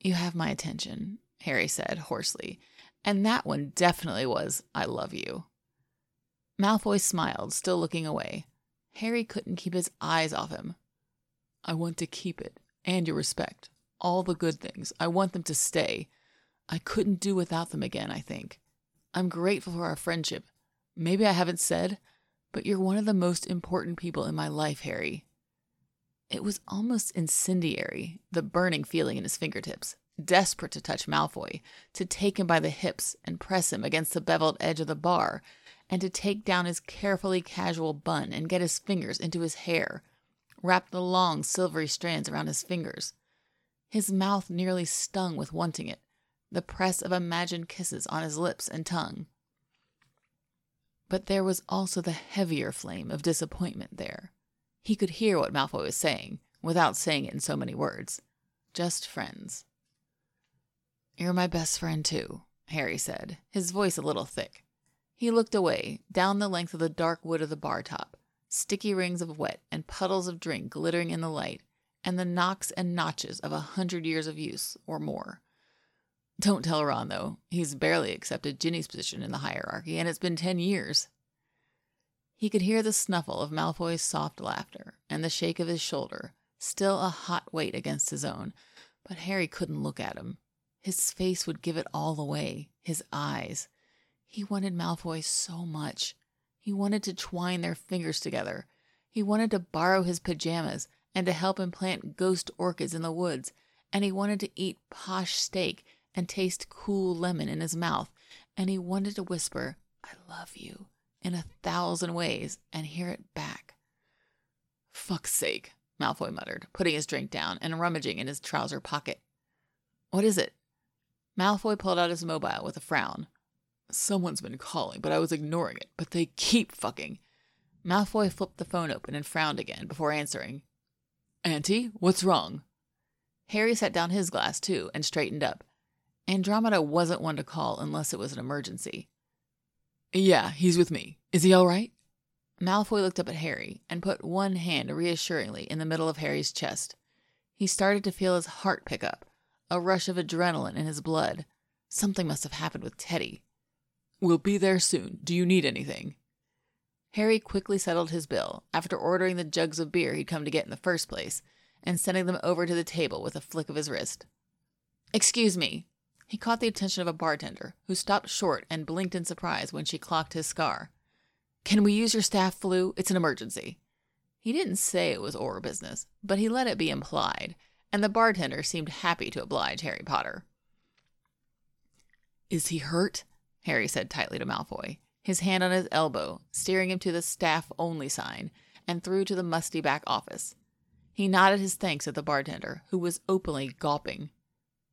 You have my attention, Harry said hoarsely, and that one definitely was I love you. Malfoy smiled, still looking away. Harry couldn't keep his eyes off him. I want to keep it, and your respect. All the good things. I want them to stay. I couldn't do without them again, I think. I'm grateful for our friendship. Maybe I haven't said, but you're one of the most important people in my life, Harry. It was almost incendiary, the burning feeling in his fingertips, desperate to touch Malfoy, to take him by the hips and press him against the beveled edge of the bar, and to take down his carefully casual bun and get his fingers into his hair, wrap the long silvery strands around his fingers. His mouth nearly stung with wanting it, the press of imagined kisses on his lips and tongue. But there was also the heavier flame of disappointment there. He could hear what Malfoy was saying, without saying it in so many words. Just friends. You're my best friend, too, Harry said, his voice a little thick. He looked away, down the length of the dark wood of the bar top, sticky rings of wet and puddles of drink glittering in the light, and the knocks and notches of a hundred years of use or more. Don't tell Ron, though. He's barely accepted Ginny's position in the hierarchy, and it's been ten years. He could hear the snuffle of Malfoy's soft laughter and the shake of his shoulder, still a hot weight against his own, but Harry couldn't look at him. His face would give it all away, his eyes. He wanted Malfoy so much. He wanted to twine their fingers together. He wanted to borrow his pajamas and to help him plant ghost orchids in the woods. And he wanted to eat posh steak and taste cool lemon in his mouth. And he wanted to whisper, I love you, in a thousand ways and hear it back. Fuck's sake, Malfoy muttered, putting his drink down and rummaging in his trouser pocket. What is it? Malfoy pulled out his mobile with a frown. Someone's been calling, but I was ignoring it. But they keep fucking. Malfoy flipped the phone open and frowned again before answering. Auntie, what's wrong? Harry set down his glass too and straightened up. Andromeda wasn't one to call unless it was an emergency. Yeah, he's with me. Is he all right? Malfoy looked up at Harry and put one hand reassuringly in the middle of Harry's chest. He started to feel his heart pick up, a rush of adrenaline in his blood. Something must have happened with Teddy. We'll be there soon. Do you need anything? Harry quickly settled his bill after ordering the jugs of beer he'd come to get in the first place and sending them over to the table with a flick of his wrist. Excuse me. He caught the attention of a bartender who stopped short and blinked in surprise when she clocked his scar. Can we use your staff Floo? It's an emergency. He didn't say it was Auror business, but he let it be implied, and the bartender seemed happy to oblige Harry Potter. Is he hurt? Harry said tightly to Malfoy, his hand on his elbow, steering him to the staff only sign and through to the musty back office. He nodded his thanks at the bartender, who was openly gulping.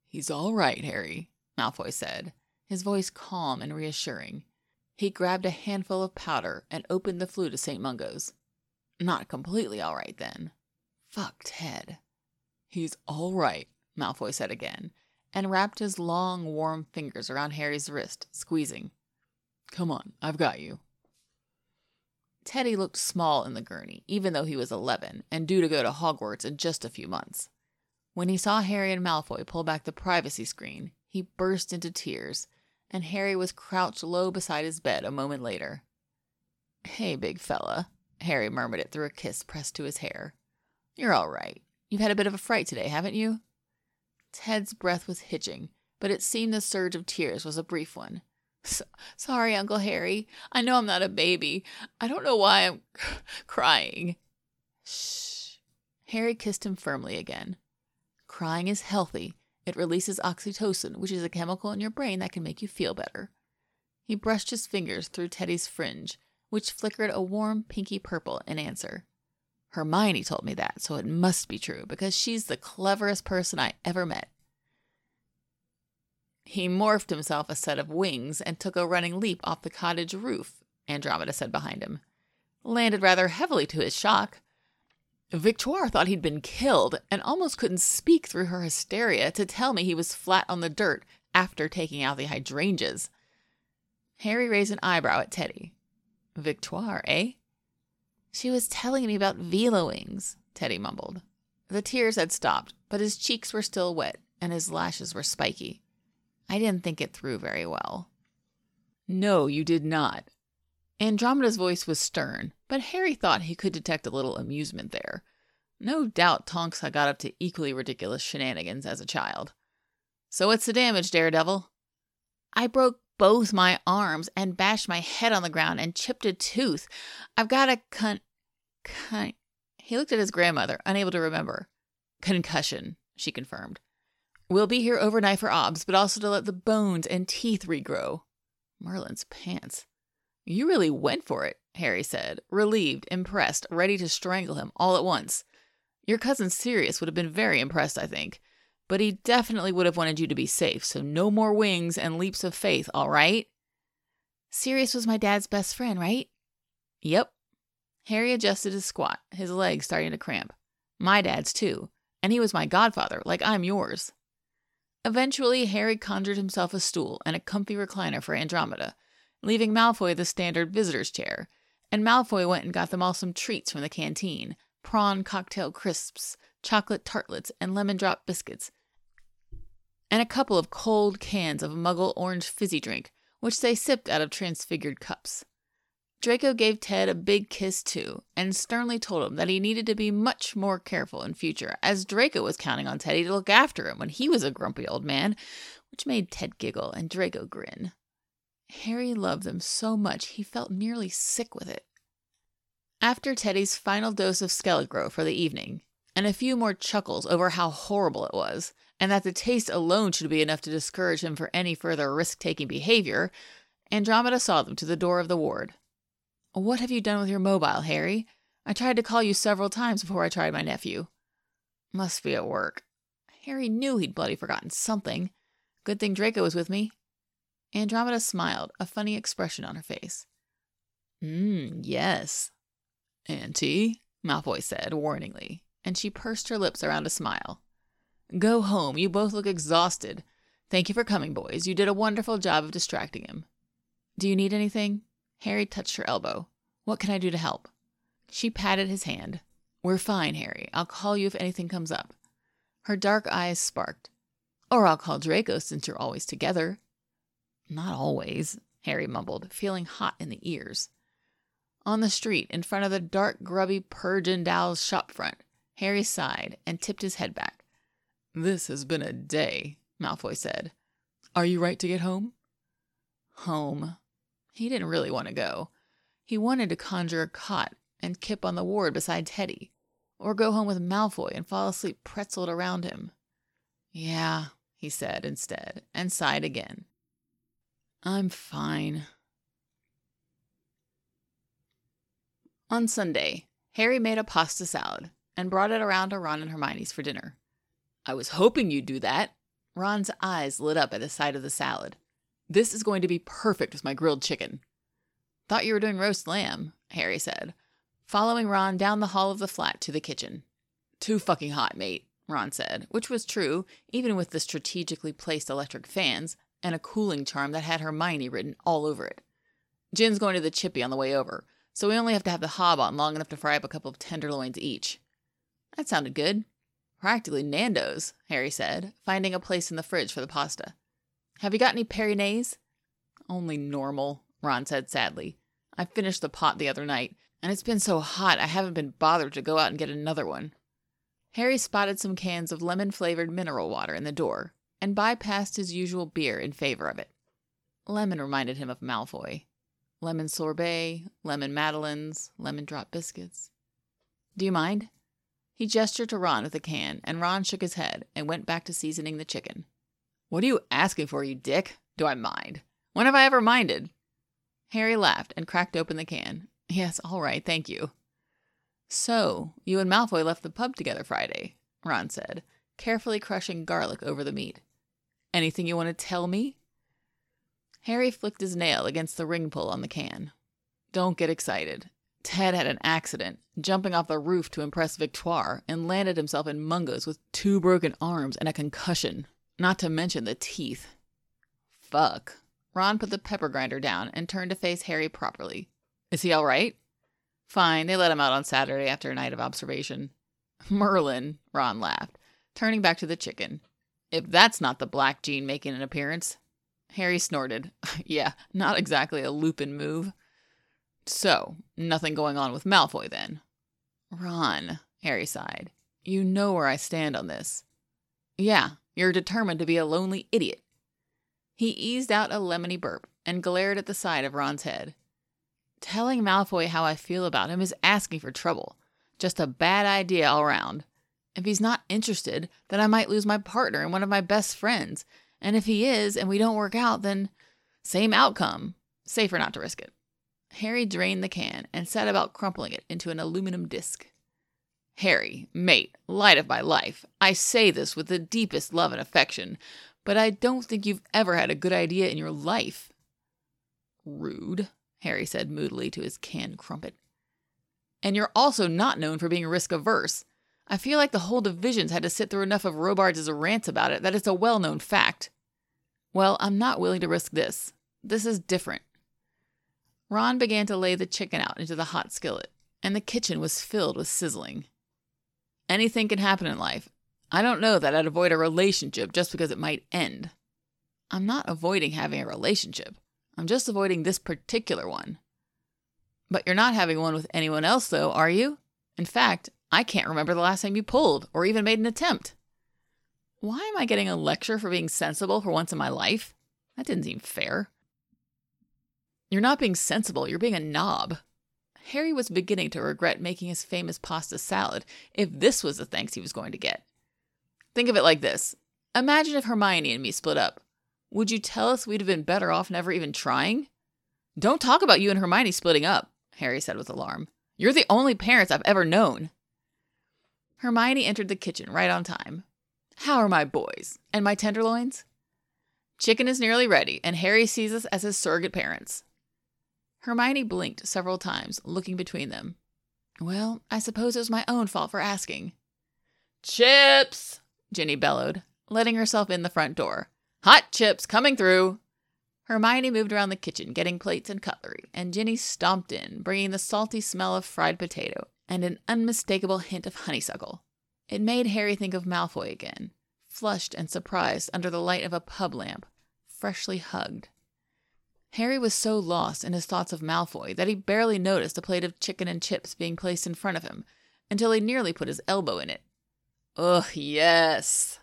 He's all right, Harry, Malfoy said, his voice calm and reassuring. He grabbed a handful of powder and opened the Floo to St. Mungo's. Not completely all right, then. Fuck Ted. He's all right, Malfoy said again, and wrapped his long, warm fingers around Harry's wrist, squeezing. Come on, I've got you. Teddy looked small in the gurney, even though he was 11 and due to go to Hogwarts in just a few months. When he saw Harry and Malfoy pull back the privacy screen, he burst into tears, and Harry was crouched low beside his bed a moment later. Hey, big fella, Harry murmured it through a kiss pressed to his hair. You're all right. You've had a bit of a fright today, haven't you? Ted's breath was hitching, but it seemed the surge of tears was a brief one. sorry, Uncle Harry. I know I'm not a baby. I don't know why I'm crying. Shh. Harry kissed him firmly again. Crying is healthy. It releases oxytocin, which is a chemical in your brain that can make you feel better. He brushed his fingers through Teddy's fringe, which flickered a warm pinky purple in answer. Hermione told me that, so it must be true because she's the cleverest person I ever met. He morphed himself a set of wings and took a running leap off the cottage roof, Andromeda said behind him. Landed rather heavily to his shock. Victoire thought he'd been killed and almost couldn't speak through her hysteria to tell me he was flat on the dirt after taking out the hydrangeas. Harry raised an eyebrow at Teddy. Victoire, eh? She was telling me about Veela wings, Teddy mumbled. The tears had stopped, but his cheeks were still wet and his lashes were spiky. I didn't think it through very well. No, you did not. Andromeda's voice was stern, but Harry thought he could detect a little amusement there. No doubt Tonks had got up to equally ridiculous shenanigans as a child. So what's the damage, Daredevil? I broke both my arms and bashed my head on the ground and chipped a tooth. I've got a con. con. He looked at his grandmother, unable to remember. Concussion, she confirmed. We'll be here overnight for obs, but also to let the bones and teeth regrow. Merlin's pants. You really went for it, Harry said, relieved, impressed, ready to strangle him all at once. Your cousin Sirius would have been very impressed, I think. But he definitely would have wanted you to be safe, so no more wings and leaps of faith, all right? Sirius was my dad's best friend, right? Yep. Harry adjusted his squat, his legs starting to cramp. My dad's too. And he was my godfather, like I'm yours. Eventually, Harry conjured himself a stool and a comfy recliner for Andromeda, leaving Malfoy the standard visitor's chair, and Malfoy went and got them all some treats from the canteen prawn cocktail crisps, chocolate tartlets, and lemon drop biscuits, and a couple of cold cans of muggle orange fizzy drink, which they sipped out of transfigured cups. Draco gave Ted a big kiss too, and sternly told him that he needed to be much more careful in future, as Draco was counting on Teddy to look after him when he was a grumpy old man, which made Ted giggle and Draco grin. Harry loved them so much he felt nearly sick with it. After Teddy's final dose of Skele-Gro for the evening, and a few more chuckles over how horrible it was, and that the taste alone should be enough to discourage him for any further risk taking behavior, Andromeda saw them to the door of the ward. What have you done with your mobile, Harry? I tried to call you several times before I tried my nephew. Must be at work. Harry knew he'd bloody forgotten something. Good thing Draco was with me. Andromeda smiled, a funny expression on her face. Mmm, yes. Auntie, Malfoy said warningly, and she pursed her lips around a smile. Go home. You both look exhausted. Thank you for coming, boys. You did a wonderful job of distracting him. Do you need anything? Harry touched her elbow. What can I do to help? She patted his hand. We're fine, Harry. I'll call you if anything comes up. Her dark eyes sparked. Or I'll call Draco since you're always together. Not always, Harry mumbled, feeling hot in the ears. On the street, in front of the dark, grubby Purge and Dowse shop front, Harry sighed and tipped his head back. This has been a day, Malfoy said. Are you right to get home? Home, he didn't really want to go. He wanted to conjure a cot and kip on the ward beside Teddy, or go home with Malfoy and fall asleep pretzeled around him. Yeah, he said instead, and sighed again. I'm fine. On Sunday, Harry made a pasta salad and brought it around to Ron and Hermione's for dinner. I was hoping you'd do that. Ron's eyes lit up at the sight of the salad. This is going to be perfect with my grilled chicken. Thought you were doing roast lamb, Harry said, following Ron down the hall of the flat to the kitchen. Too fucking hot, mate, Ron said, which was true, even with the strategically placed electric fans and a cooling charm that had Hermione written all over it. Gin's going to the chippy on the way over, so we only have to have the hob on long enough to fry up a couple of tenderloins each. That sounded good. Practically Nando's, Harry said, finding a place in the fridge for the pasta. Have you got any Perinaise? Only normal, Ron said sadly. I finished the pot the other night, and it's been so hot I haven't been bothered to go out and get another one. Harry spotted some cans of lemon flavored mineral water in the door and bypassed his usual beer in favor of it. Lemon reminded him of Malfoy. Lemon sorbet, lemon madeleines, lemon drop biscuits. Do you mind? He gestured to Ron with the can, and Ron shook his head and went back to seasoning the chicken. What are you asking for, you dick? Do I mind? When have I ever minded? Harry laughed and cracked open the can. Yes, all right, thank you. So, you and Malfoy left the pub together Friday, Ron said, carefully crushing garlic over the meat. Anything you want to tell me? Harry flicked his nail against the ring pull on the can. Don't get excited. Ted had an accident, jumping off the roof to impress Victoire, and landed himself in Mungo's with two broken arms and a concussion, not to mention the teeth. Fuck. Ron put the pepper grinder down and turned to face Harry properly. Is he all right? Fine, they let him out on Saturday after a night of observation. Merlin, Ron laughed, turning back to the chicken. If that's not the Black gene making an appearance. Harry snorted. yeah, not exactly a Lupin move. So, nothing going on with Malfoy then? Ron, Harry sighed. You know where I stand on this. Yeah, you're determined to be a lonely idiot. He eased out a lemony burp and glared at the side of Ron's head. Telling Malfoy how I feel about him is asking for trouble. Just a bad idea all round. If he's not interested, then I might lose my partner and one of my best friends. And if he is and we don't work out, then same outcome. Safer not to risk it. Harry drained the can and set about crumpling it into an aluminum disc. Harry, mate, light of my life, I say this with the deepest love and affection, but I don't think you've ever had a good idea in your life. Rude, Harry said moodily to his canned crumpet. And you're also not known for being risk averse. I feel like the whole division's had to sit through enough of Robards' rants about it that it's a well known fact. Well, I'm not willing to risk this. This is different. Ron began to lay the chicken out into the hot skillet, and the kitchen was filled with sizzling. Anything can happen in life. I don't know that I'd avoid a relationship just because it might end. I'm not avoiding having a relationship. I'm just avoiding this particular one. But you're not having one with anyone else, though, are you? In fact, I can't remember the last time you pulled or even made an attempt. Why am I getting a lecture for being sensible for once in my life? That didn't seem fair. You're not being sensible, you're being a knob. Harry was beginning to regret making his famous pasta salad if this was the thanks he was going to get. Think of it like this Imagine if Hermione and me split up. Would you tell us we'd have been better off never even trying? Don't talk about you and Hermione splitting up, Harry said with alarm. You're the only parents I've ever known. Hermione entered the kitchen right on time. How are my boys? And my tenderloins? Chicken is nearly ready, and Harry sees us as his surrogate parents. Hermione blinked several times, looking between them. Well, I suppose it was my own fault for asking. Chips! Ginny bellowed, letting herself in the front door. Hot chips coming through! Hermione moved around the kitchen, getting plates and cutlery, and Ginny stomped in, bringing the salty smell of fried potato and an unmistakable hint of honeysuckle. It made Harry think of Malfoy again, flushed and surprised under the light of a pub lamp, freshly hugged. Harry was so lost in his thoughts of Malfoy that he barely noticed a plate of chicken and chips being placed in front of him until he nearly put his elbow in it. Ugh, yes.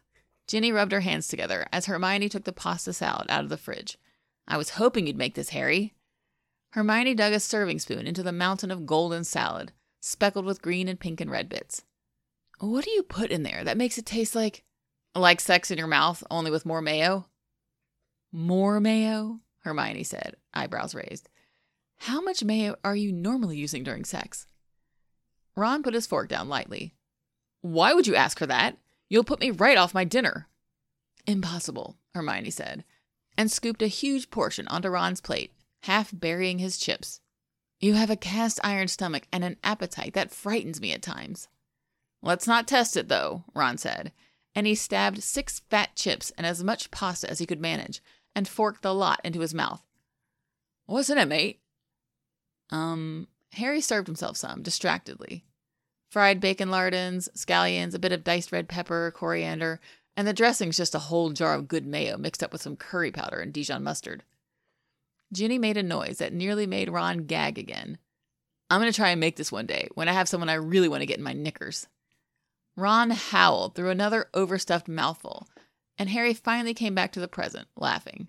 Ginny rubbed her hands together as Hermione took the pasta salad out of the fridge. I was hoping you'd make this, Harry. Hermione dug a serving spoon into the mountain of golden salad, speckled with green and pink and red bits. What do you put in there that makes it taste like. like sex in your mouth, only with more mayo? More mayo? Hermione said, eyebrows raised. How much mayo are you normally using during sex? Ron put his fork down lightly. Why would you ask her that? You'll put me right off my dinner. Impossible, Hermione said, and scooped a huge portion onto Ron's plate, half burying his chips. You have a cast iron stomach and an appetite that frightens me at times. Let's not test it, though, Ron said, and he stabbed six fat chips and as much pasta as he could manage, and forked the lot into his mouth. What's in it, mate? Um, Harry served himself some, distractedly. Fried bacon lardons, scallions, a bit of diced red pepper, coriander, and the dressing's just a whole jar of good mayo mixed up with some curry powder and Dijon mustard. Ginny made a noise that nearly made Ron gag again. I'm going to try and make this one day when I have someone I really want to get in my knickers. Ron howled through another overstuffed mouthful and Harry finally came back to the present, laughing.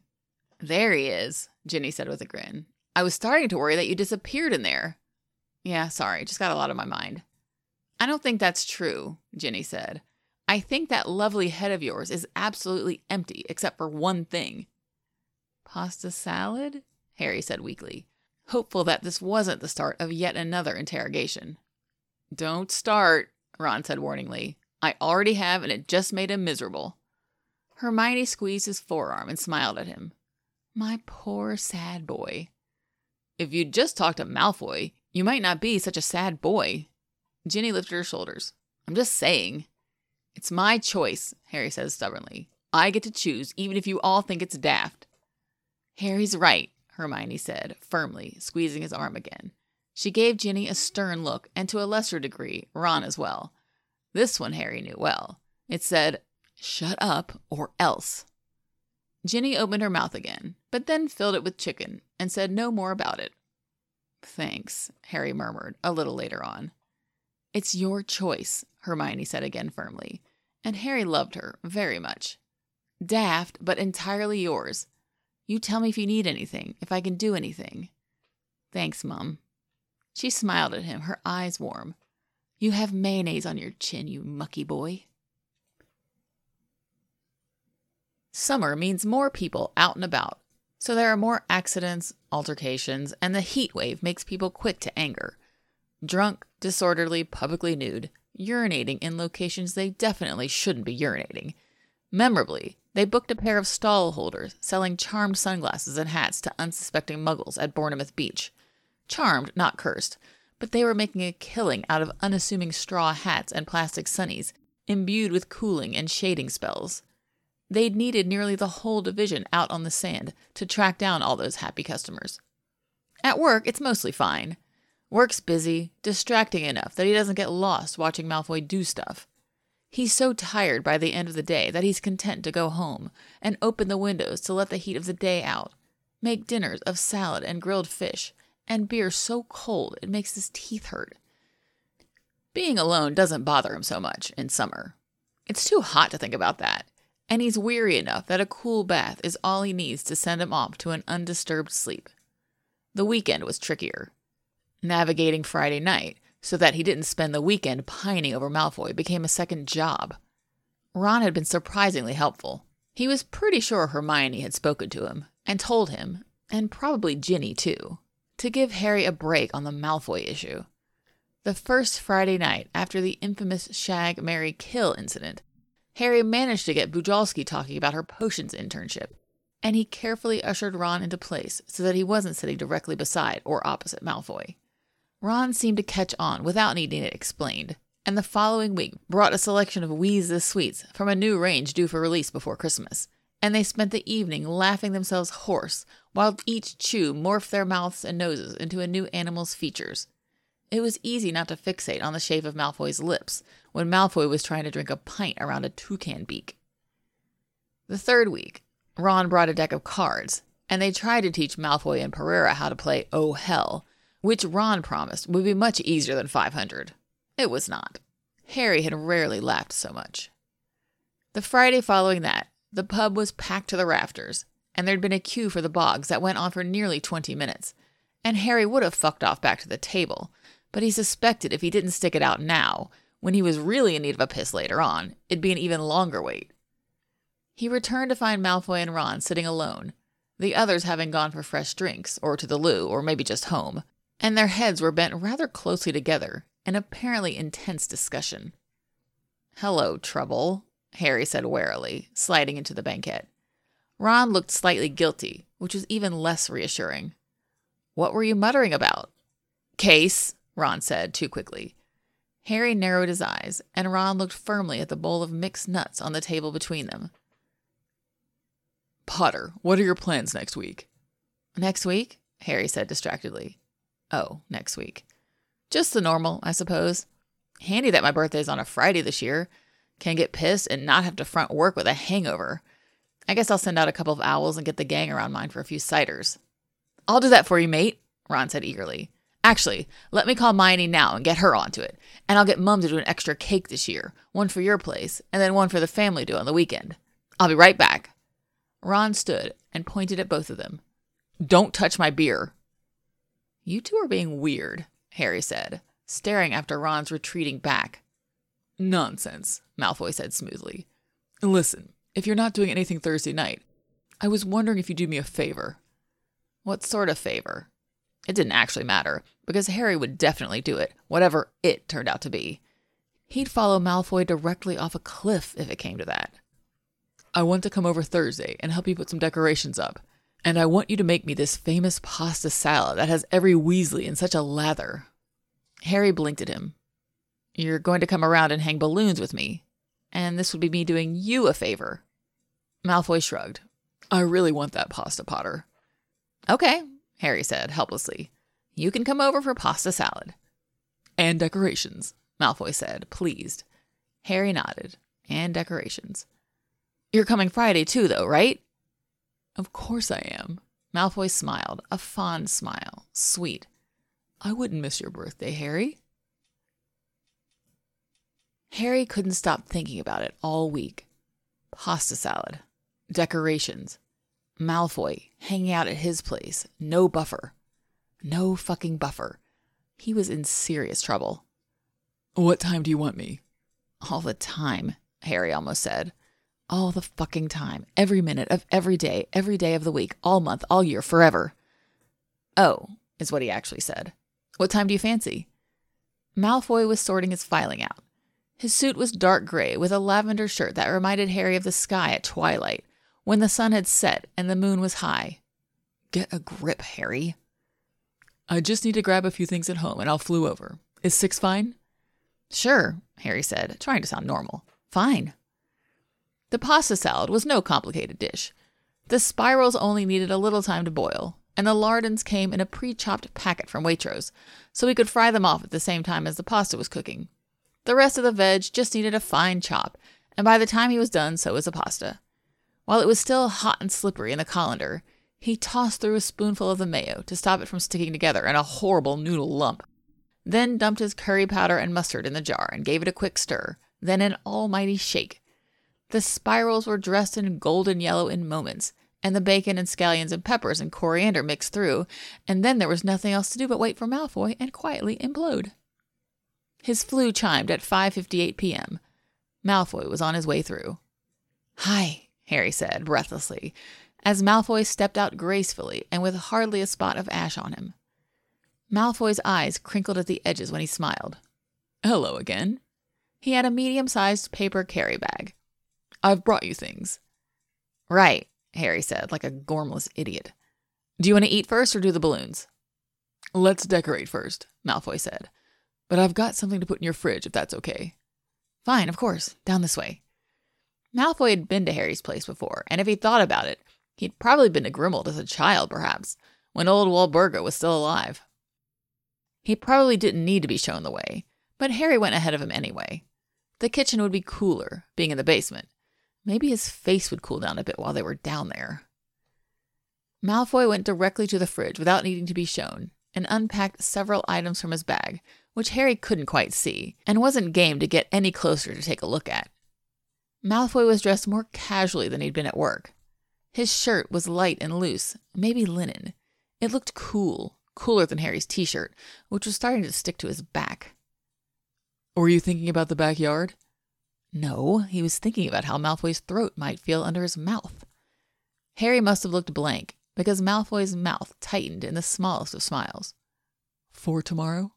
There he is, Ginny said with a grin. I was starting to worry that you disappeared in there. Yeah, sorry, just got a lot on my mind. I don't think that's true, Ginny said. I think that lovely head of yours is absolutely empty except for one thing. Pasta salad? Harry said weakly, hopeful that this wasn't the start of yet another interrogation. Don't start, Ron said warningly. I already have, and it just made him miserable. Hermione squeezed his forearm and smiled at him. My poor sad boy. If you'd just talked to Malfoy, you might not be such a sad boy. Ginny lifted her shoulders. I'm just saying. It's my choice, Harry says stubbornly. I get to choose, even if you all think it's daft. Harry's right, Hermione said, firmly, squeezing his arm again. She gave Ginny a stern look, and to a lesser degree, Ron as well. This one Harry knew well. It said, Shut up, or else. Ginny opened her mouth again, but then filled it with chicken and said no more about it. Thanks, Harry murmured a little later on. It's your choice, Hermione said again firmly, and Harry loved her very much. Daft, but entirely yours. You tell me if you need anything, if I can do anything. Thanks, Mum. She smiled at him, her eyes warm. You have mayonnaise on your chin, you mucky boy. Summer means more people out and about, so there are more accidents, altercations, and the heat wave makes people quick to anger. Drunk, disorderly, publicly nude, urinating in locations they definitely shouldn't be urinating. Memorably, they booked a pair of stall holders selling charmed sunglasses and hats to unsuspecting muggles at Bournemouth Beach. Charmed, not cursed, but they were making a killing out of unassuming straw hats and plastic sunnies, imbued with cooling and shading spells. They'd needed nearly the whole division out on the sand to track down all those happy customers. At work, it's mostly fine. Work's busy, distracting enough that he doesn't get lost watching Malfoy do stuff. He's so tired by the end of the day that he's content to go home and open the windows to let the heat of the day out, make dinners of salad and grilled fish, and beer so cold it makes his teeth hurt. Being alone doesn't bother him so much in summer. It's too hot to think about that, and he's weary enough that a cool bath is all he needs to send him off to an undisturbed sleep. The weekend was trickier. Navigating Friday night so that he didn't spend the weekend pining over Malfoy became a second job. Ron had been surprisingly helpful. He was pretty sure Hermione had spoken to him and told him, and probably Ginny too, to give Harry a break on the Malfoy issue. The first Friday night after the infamous Shag Mary Kill incident, Harry managed to get Bujalski talking about her potions internship, and he carefully ushered Ron into place so that he wasn't sitting directly beside or opposite Malfoy. Ron seemed to catch on without needing it explained, and the following week brought a selection of Wheeze the Sweets from a new range due for release before Christmas, and they spent the evening laughing themselves hoarse while each chew morphed their mouths and noses into a new animal's features. It was easy not to fixate on the shape of Malfoy's lips when Malfoy was trying to drink a pint around a toucan beak. The third week, Ron brought a deck of cards, and they tried to teach Malfoy and Pereira how to play Oh Hell, which Ron promised would be much easier than 500. It was not. Harry had rarely laughed so much. The Friday following that, the pub was packed to the rafters, and there'd been a queue for the bogs that went on for nearly 20 minutes, and Harry would have fucked off back to the table but he suspected if he didn't stick it out now, when he was really in need of a piss later on, it'd be an even longer wait. He returned to find Malfoy and Ron sitting alone, the others having gone for fresh drinks, or to the loo, or maybe just home, and their heads were bent rather closely together in apparently intense discussion. Hello, Trouble, Harry said warily, sliding into the banquette. Ron looked slightly guilty, which was even less reassuring. What were you muttering about? Case, Ron said too quickly. Harry narrowed his eyes, and Ron looked firmly at the bowl of mixed nuts on the table between them. Potter, what are your plans next week? Next week? Harry said distractedly. Oh, next week. Just the normal, I suppose. Handy that my birthday's on a Friday this year. Can get pissed and not have to front work with a hangover. I guess I'll send out a couple of owls and get the gang around mine for a few ciders. I'll do that for you, mate, Ron said eagerly. Actually, let me call 'Mione now and get her onto it. And I'll get Mum to do an extra cake this year, one for your place, and then one for the family do on the weekend. I'll be right back. Ron stood and pointed at both of them. Don't touch my beer. You two are being weird, Harry said, staring after Ron's retreating back. Nonsense, Malfoy said smoothly. Listen, if you're not doing anything Thursday night, I was wondering if you'd do me a favor. What sort of favor? It didn't actually matter, because Harry would definitely do it, whatever it turned out to be. He'd follow Malfoy directly off a cliff if it came to that. I want to come over Thursday and help you put some decorations up. And I want you to make me this famous pasta salad that has every Weasley in such a lather. Harry blinked at him. You're going to come around and hang balloons with me, and this would be me doing you a favor. Malfoy shrugged. I really want that pasta, Potter. Okay, Harry said helplessly. You can come over for pasta salad. And decorations, Malfoy said, pleased. Harry nodded. And decorations. You're coming Friday too, though, right? Of course I am. Malfoy smiled, a fond smile, sweet. I wouldn't miss your birthday, Harry. Harry couldn't stop thinking about it all week. Pasta salad, decorations, Malfoy hanging out at his place, no buffer. No fucking buffer. He was in serious trouble. What time do you want me? All the time, Harry almost said. All the fucking time. Every minute of every day, every day of the week, all month, all year, forever. Oh, is what he actually said. What time do you fancy? Malfoy was sorting his filing out. His suit was dark gray with a lavender shirt that reminded Harry of the sky at twilight, when the sun had set and the moon was high. Get a grip, Harry. I just need to grab a few things at home and I'll Floo over. Is six fine? Sure, Harry said, trying to sound normal. Fine. The pasta salad was no complicated dish. The spirals only needed a little time to boil, and the lardons came in a pre chopped packet from Waitrose, so we could fry them off at the same time as the pasta was cooking. The rest of the veg just needed a fine chop, and by the time he was done, so was the pasta. While it was still hot and slippery in the colander, he tossed through a spoonful of the mayo to stop it from sticking together in a horrible noodle lump. Then dumped his curry powder and mustard in the jar and gave it a quick stir, then an almighty shake. The spirals were dressed in golden yellow in moments, and the bacon and scallions and peppers and coriander mixed through, and then there was nothing else to do but wait for Malfoy and quietly implode. His Floo chimed at 5:58 p.m. Malfoy was on his way through. "Hi," Harry said breathlessly, as Malfoy stepped out gracefully and with hardly a spot of ash on him. Malfoy's eyes crinkled at the edges when he smiled. Hello again. He had a medium sized paper carry bag. I've brought you things. Right, Harry said, like a gormless idiot. Do you want to eat first or do the balloons? Let's decorate first, Malfoy said. But I've got something to put in your fridge if that's okay. Fine, of course. Down this way. Malfoy had been to Harry's place before, and if he thought about it, he'd probably been to Grimmauld as a child, perhaps, when old Walburga was still alive. He probably didn't need to be shown the way, but Harry went ahead of him anyway. The kitchen would be cooler, being in the basement. Maybe his face would cool down a bit while they were down there. Malfoy went directly to the fridge without needing to be shown and unpacked several items from his bag, which Harry couldn't quite see and wasn't game to get any closer to take a look at. Malfoy was dressed more casually than he'd been at work. His shirt was light and loose, maybe linen. It looked cool, cooler than Harry's t shirt, which was starting to stick to his back. Were you thinking about the backyard? No, he was thinking about how Malfoy's throat might feel under his mouth. Harry must have looked blank, because Malfoy's mouth tightened in the smallest of smiles. For tomorrow?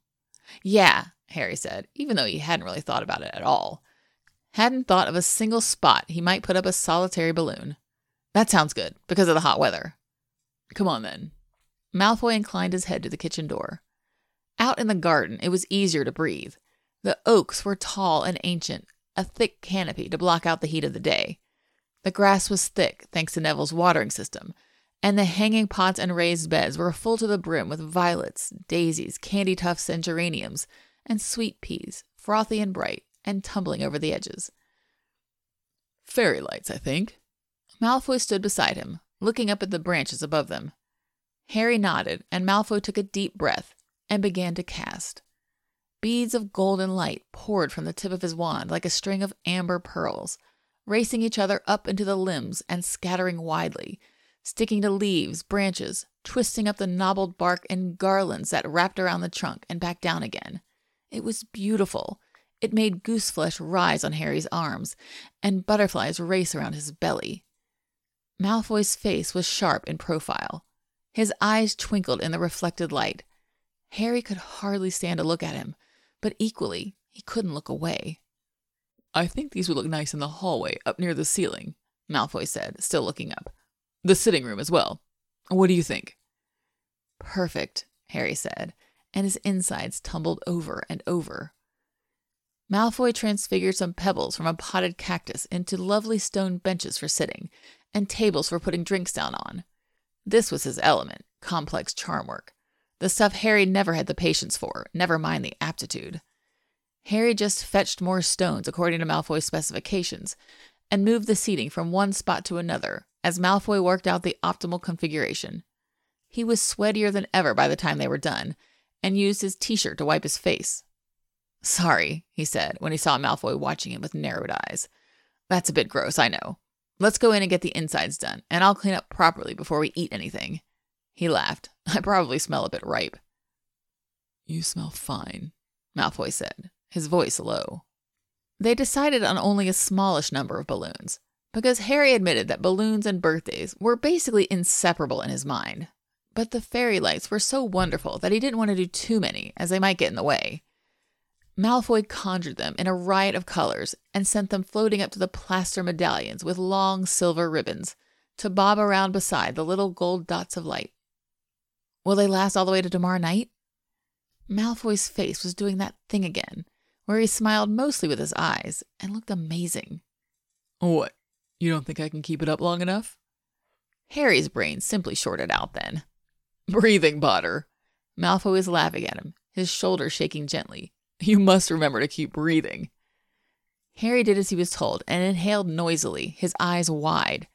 Yeah, Harry said, even though he hadn't really thought about it at all. Hadn't thought of a single spot he might put up a solitary balloon. That sounds good, because of the hot weather. Come on then. Malfoy inclined his head to the kitchen door. Out in the garden, it was easier to breathe. The oaks were tall and ancient, a thick canopy to block out the heat of the day. The grass was thick, thanks to Neville's watering system, and the hanging pots and raised beds were full to the brim with violets, daisies, candy tufts, and geraniums, and sweet peas, frothy and bright, and tumbling over the edges. Fairy lights, I think. Malfoy stood beside him, looking up at the branches above them. Harry nodded, and Malfoy took a deep breath and began to cast. Beads of golden light poured from the tip of his wand like a string of amber pearls, racing each other up into the limbs and scattering widely, sticking to leaves, branches, twisting up the knobbled bark in garlands that wrapped around the trunk and back down again. It was beautiful. It made goose flesh rise on Harry's arms, and butterflies race around his belly. Malfoy's face was sharp in profile. His eyes twinkled in the reflected light. Harry could hardly stand to look at him, but equally, he couldn't look away. I think these would look nice in the hallway up near the ceiling, Malfoy said, still looking up. The sitting room as well. What do you think? Perfect, Harry said, and his insides tumbled over and over. Malfoy transfigured some pebbles from a potted cactus into lovely stone benches for sitting and tables for putting drinks down on. This was his element, complex charm work. The stuff Harry never had the patience for, never mind the aptitude. Harry just fetched more stones according to Malfoy's specifications and moved the seating from one spot to another as Malfoy worked out the optimal configuration. He was sweatier than ever by the time they were done and used his t shirt to wipe his face. Sorry, he said when he saw Malfoy watching him with narrowed eyes. That's a bit gross, I know. Let's go in and get the insides done, and I'll clean up properly before we eat anything. He laughed. I probably smell a bit ripe. You smell fine, Malfoy said, his voice low. They decided on only a smallish number of balloons, because Harry admitted that balloons and birthdays were basically inseparable in his mind. But the fairy lights were so wonderful that he didn't want to do too many, as they might get in the way. Malfoy conjured them in a riot of colors and sent them floating up to the plaster medallions with long silver ribbons to bob around beside the little gold dots of light. Will they last all the way to tomorrow night? Malfoy's face was doing that thing again, where he smiled mostly with his eyes and looked amazing. What? You don't think I can keep it up long enough? Harry's brain simply shorted out then. Breathing, Potter. Malfoy was laughing at him, his shoulders shaking gently. You must remember to keep breathing. Harry did as he was told and inhaled noisily, his eyes wide.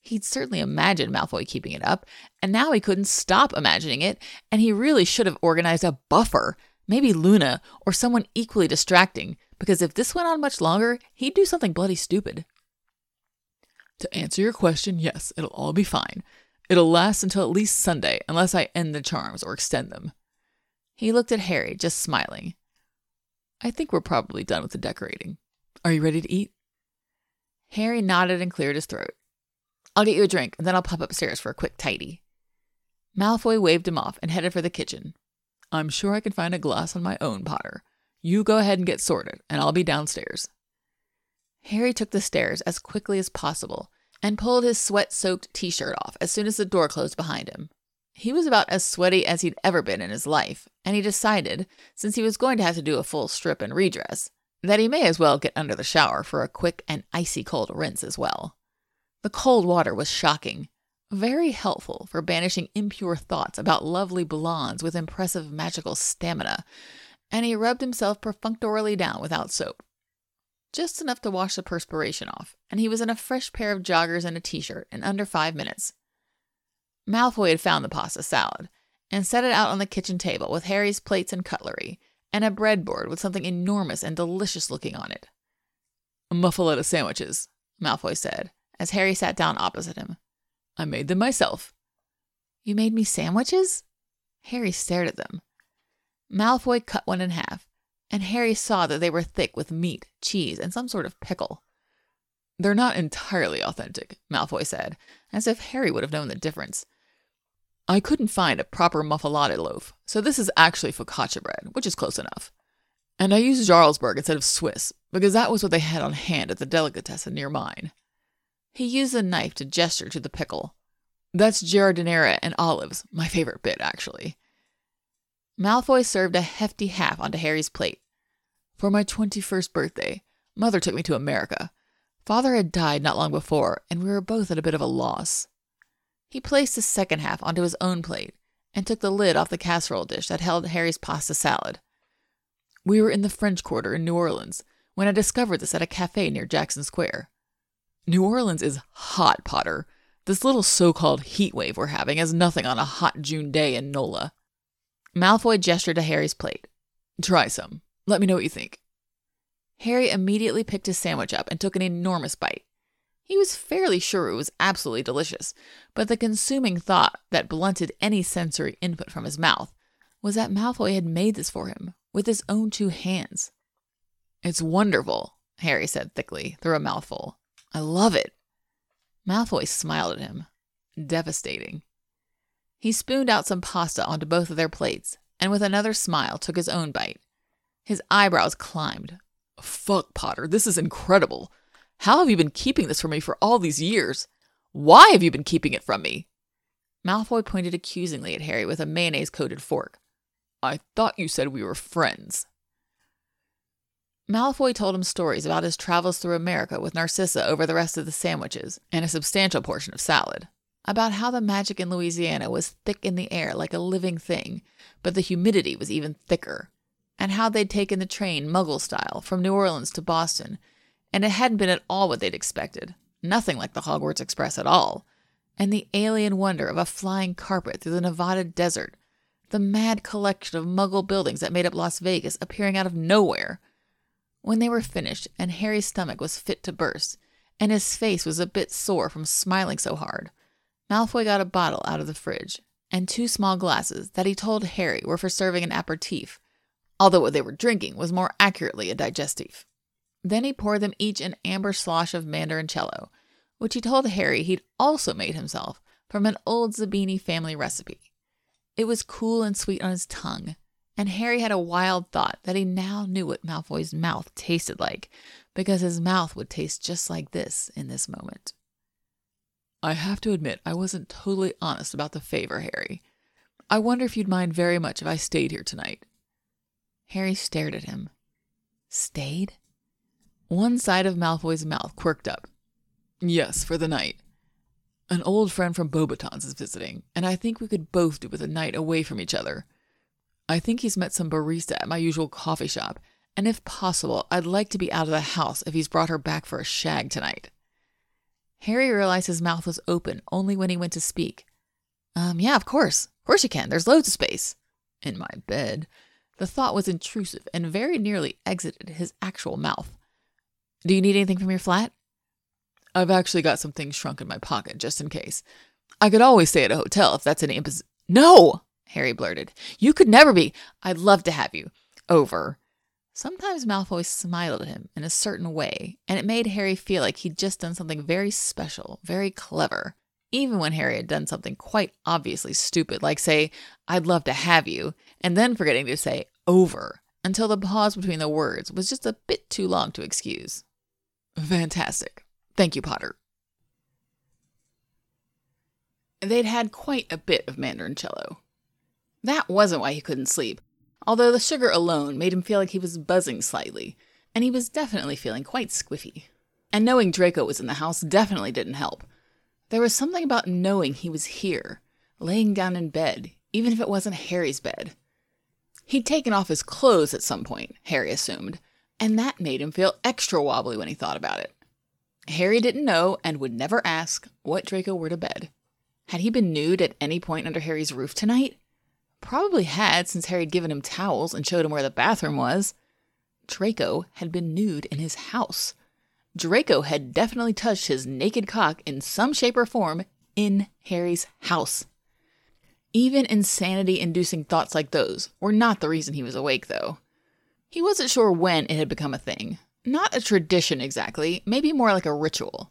He'd certainly imagined Malfoy keeping it up, and now he couldn't stop imagining it, and he really should have organized a buffer, maybe Luna or someone equally distracting, because if this went on much longer, he'd do something bloody stupid. To answer your question, yes, it'll all be fine. It'll last until at least Sunday, unless I end the charms or extend them. He looked at Harry, just smiling. I think we're probably done with the decorating. Are you ready to eat? Harry nodded and cleared his throat. I'll get you a drink, and then I'll pop upstairs for a quick tidy. Malfoy waved him off and headed for the kitchen. I'm sure I can find a glass on my own, Potter. You go ahead and get sorted, and I'll be downstairs. Harry took the stairs as quickly as possible and pulled his sweat soaked t shirt off as soon as the door closed behind him. He was about as sweaty as he'd ever been in his life, and he decided, since he was going to have to do a full strip and redress, that he may as well get under the shower for a quick and icy cold rinse as well. The cold water was shocking, very helpful for banishing impure thoughts about lovely blondes with impressive magical stamina, and he rubbed himself perfunctorily down without soap. Just enough to wash the perspiration off, and he was in a fresh pair of joggers and a t shirt in under five minutes. Malfoy had found the pasta salad and set it out on the kitchen table with Harry's plates and cutlery and a breadboard with something enormous and delicious looking on it. Muffaletta sandwiches, Malfoy said, as Harry sat down opposite him. I made them myself. You made me sandwiches? Harry stared at them. Malfoy cut one in half, and Harry saw that they were thick with meat, cheese, and some sort of pickle. They're not entirely authentic, Malfoy said, as if Harry would have known the difference. I couldn't find a proper muffaletta loaf, so this is actually focaccia bread, which is close enough. And I used Jarlsberg instead of Swiss, because that was what they had on hand at the delicatessen near mine. He used a knife to gesture to the pickle. That's giardiniera and olives, my favorite bit, actually. Malfoy served a hefty half onto Harry's plate. For my 21st birthday, Mother took me to America. Father had died not long before, and we were both at a bit of a loss. He placed the second half onto his own plate and took the lid off the casserole dish that held Harry's pasta salad. We were in the French Quarter in New Orleans when I discovered this at a cafe near Jackson Square. New Orleans is hot, Potter. This little so called heat wave we're having is nothing on a hot June day in NOLA. Malfoy gestured to Harry's plate. Try some. Let me know what you think. Harry immediately picked his sandwich up and took an enormous bite. He was fairly sure it was absolutely delicious, but the consuming thought that blunted any sensory input from his mouth was that Malfoy had made this for him with his own two hands. It's wonderful, Harry said thickly through a mouthful. I love it. Malfoy smiled at him. Devastating. He spooned out some pasta onto both of their plates, and with another smile took his own bite. His eyebrows climbed. Fuck, Potter, this is incredible. How have you been keeping this from me for all these years? Why have you been keeping it from me? Malfoy pointed accusingly at Harry with a mayonnaise coated fork. I thought you said we were friends. Malfoy told him stories about his travels through America with Narcissa over the rest of the sandwiches and a substantial portion of salad, about how the magic in Louisiana was thick in the air like a living thing, but the humidity was even thicker, and how they'd taken the train Muggle style from New Orleans to Boston, and it hadn't been at all what they'd expected, nothing like the Hogwarts Express at all, and the alien wonder of a flying carpet through the Nevada desert, the mad collection of Muggle buildings that made up Las Vegas appearing out of nowhere. When they were finished, and Harry's stomach was fit to burst, and his face was a bit sore from smiling so hard, Malfoy got a bottle out of the fridge and two small glasses that he told Harry were for serving an aperitif, although what they were drinking was more accurately a digestif. Then he poured them each an amber slosh of mandarincello, which he told Harry he'd also made himself from an old Zabini family recipe. It was cool and sweet on his tongue, and Harry had a wild thought that he now knew what Malfoy's mouth tasted like, because his mouth would taste just like this in this moment. I have to admit, I wasn't totally honest about the favor, Harry. I wonder if you'd mind very much if I stayed here tonight. Harry stared at him. Stayed? One side of Malfoy's mouth quirked up. Yes, for the night. An old friend from Beauxbatons is visiting, and I think we could both do with a night away from each other. I think he's met some barista at my usual coffee shop, and if possible, I'd like to be out of the house if he's brought her back for a shag tonight. Harry realized his mouth was open only when he went to speak. Um, yeah, of course. Of course you can. There's loads of space. In my bed. The thought was intrusive and very nearly exited his actual mouth. Do you need anything from your flat? I've actually got some things shrunk in my pocket just in case. I could always stay at a hotel if that's an impos- No! Harry blurted. You could never be. I'd love to have you. Over. Sometimes Malfoy smiled at him in a certain way, and it made Harry feel like he'd just done something very special, very clever, even when Harry had done something quite obviously stupid, like say, I'd love to have you, and then forgetting to say over until the pause between the words was just a bit too long to excuse. Fantastic. Thank you, Potter. They'd had quite a bit of mandarincello. That wasn't why he couldn't sleep, although the sugar alone made him feel like he was buzzing slightly, and he was definitely feeling quite squiffy. And knowing Draco was in the house definitely didn't help. There was something about knowing he was here, laying down in bed, even if it wasn't Harry's bed. He'd taken off his clothes at some point, Harry assumed, and that made him feel extra wobbly when he thought about it. Harry didn't know and would never ask what Draco wore to bed. Had he been nude at any point under Harry's roof tonight? Probably had, since Harry had given him towels and showed him where the bathroom was. Draco had been nude in his house. Draco had definitely touched his naked cock in some shape or form in Harry's house. Even insanity inducing thoughts like those were not the reason he was awake, though. He wasn't sure when it had become a thing. Not a tradition exactly, maybe more like a ritual.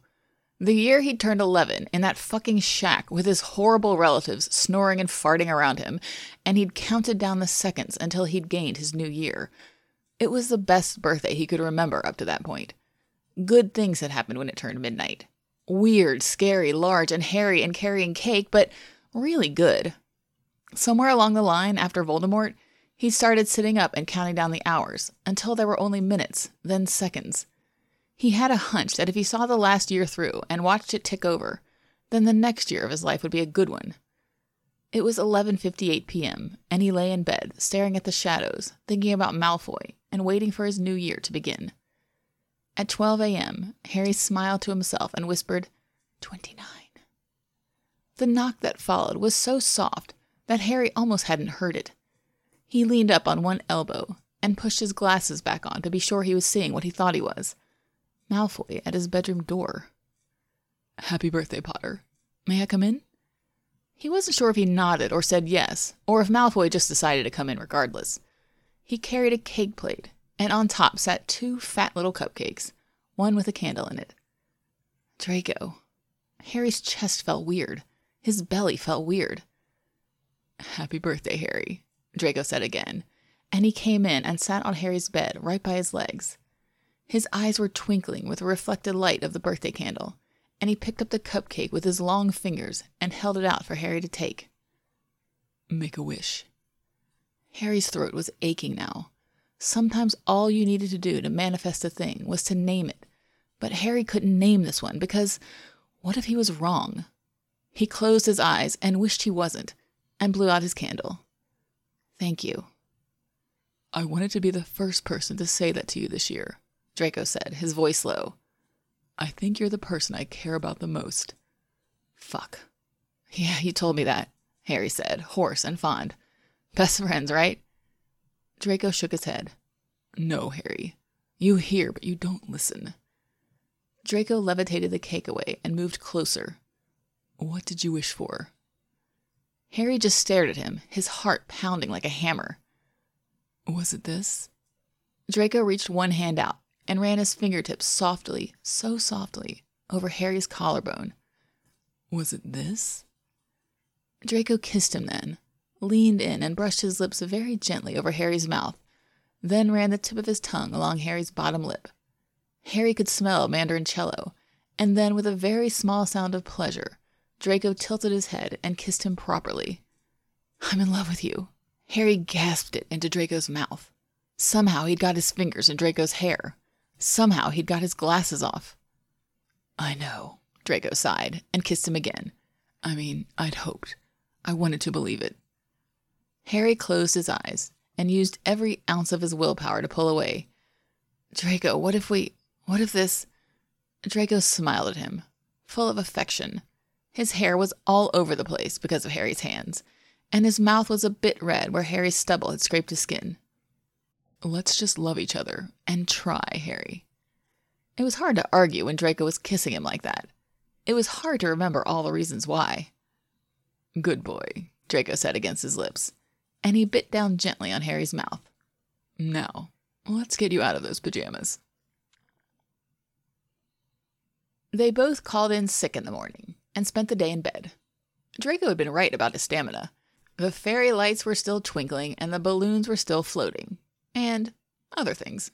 The year he'd turned 11 in that fucking shack with his horrible relatives snoring and farting around him, and he'd counted down the seconds until he'd gained his new year. It was the best birthday he could remember up to that point. Good things had happened when it turned midnight. Weird, scary, large, and hairy and carrying cake, but really good. Somewhere along the line, after Voldemort, he started sitting up and counting down the hours until there were only minutes, then seconds. He had a hunch that if he saw the last year through and watched it tick over, then the next year of his life would be a good one. It was 11:58 p.m., and he lay in bed, staring at the shadows, thinking about Malfoy and waiting for his new year to begin. At 12 a.m., Harry smiled to himself and whispered, 29. The knock that followed was so soft that Harry almost hadn't heard it. He leaned up on one elbow and pushed his glasses back on to be sure he was seeing what he thought he was. Malfoy at his bedroom door. Happy birthday, Potter. May I come in? He wasn't sure if he nodded or said yes, or if Malfoy just decided to come in regardless. He carried a cake plate, and on top sat two fat little cupcakes, one with a candle in it. Draco. Harry's chest felt weird. His belly felt weird. Happy birthday, Harry, Draco said again, and he came in and sat on Harry's bed right by his legs. His eyes were twinkling with the reflected light of the birthday candle, and he picked up the cupcake with his long fingers and held it out for Harry to take. Make a wish. Harry's throat was aching now. Sometimes all you needed to do to manifest a thing was to name it, but Harry couldn't name this one because what if he was wrong? He closed his eyes and wished he wasn't, and blew out his candle. Thank you. I wanted to be the first person to say that to you this year, Draco said, his voice low. I think you're the person I care about the most. Fuck. Yeah, you told me that, Harry said, hoarse and fond. Best friends, right? Draco shook his head. No, Harry. You hear, but you don't listen. Draco levitated the cake away and moved closer. What did you wish for? Harry just stared at him, his heart pounding like a hammer. Was it this? Draco reached one hand out and ran his fingertips softly, so softly, over Harry's collarbone. Was it this? Draco kissed him then, leaned in and brushed his lips very gently over Harry's mouth, then ran the tip of his tongue along Harry's bottom lip. Harry could smell mandarincello, and then, with a very small sound of pleasure, Draco tilted his head and kissed him properly. I'm in love with you. Harry gasped it into Draco's mouth. Somehow he'd got his fingers in Draco's hair. Somehow he'd got his glasses off. I know, Draco sighed and kissed him again. I mean, I'd hoped. I wanted to believe it. Harry closed his eyes and used every ounce of his willpower to pull away. Draco, what if we. What if this. Draco smiled at him, full of affection. His hair was all over the place because of Harry's hands, and his mouth was a bit red where Harry's stubble had scraped his skin. Let's just love each other and try, Harry. It was hard to argue when Draco was kissing him like that. It was hard to remember all the reasons why. Good boy, Draco said against his lips, and he bit down gently on Harry's mouth. Now, let's get you out of those pajamas. They both called in sick in the morning and spent the day in bed. Draco had been right about his stamina. The fairy lights were still twinkling and the balloons were still floating, and other things.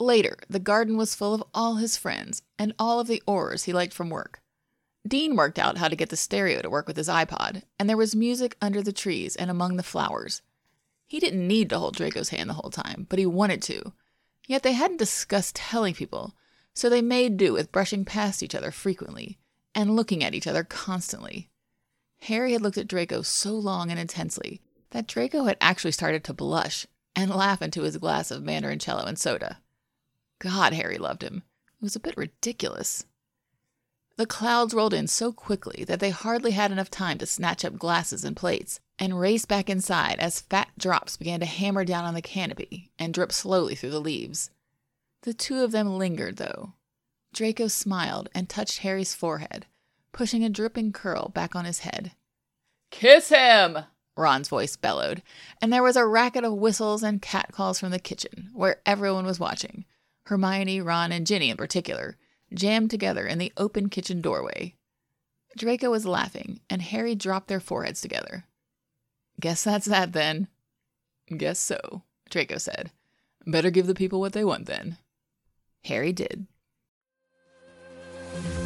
Later, the garden was full of all his friends and all of the Aurors he liked from work. Dean worked out how to get the stereo to work with his iPod, and there was music under the trees and among the flowers. He didn't need to hold Draco's hand the whole time, but he wanted to. Yet they hadn't discussed telling people, so they made do with brushing past each other frequently and looking at each other constantly. Harry had looked at Draco so long and intensely that Draco had actually started to blush and laugh into his glass of mandarincello and soda. God, Harry loved him. It was a bit ridiculous. The clouds rolled in so quickly that they hardly had enough time to snatch up glasses and plates and race back inside as fat drops began to hammer down on the canopy and drip slowly through the leaves. The two of them lingered, though. Draco smiled and touched Harry's forehead, pushing a dripping curl back on his head. Kiss him! Ron's voice bellowed, and there was a racket of whistles and catcalls from the kitchen, where everyone was watching. Hermione, Ron, and Ginny in particular, jammed together in the open kitchen doorway. Draco was laughing, and Harry dropped their foreheads together. Guess that's that then. Guess so, Draco said. Better give the people what they want then. Harry did. Thank you.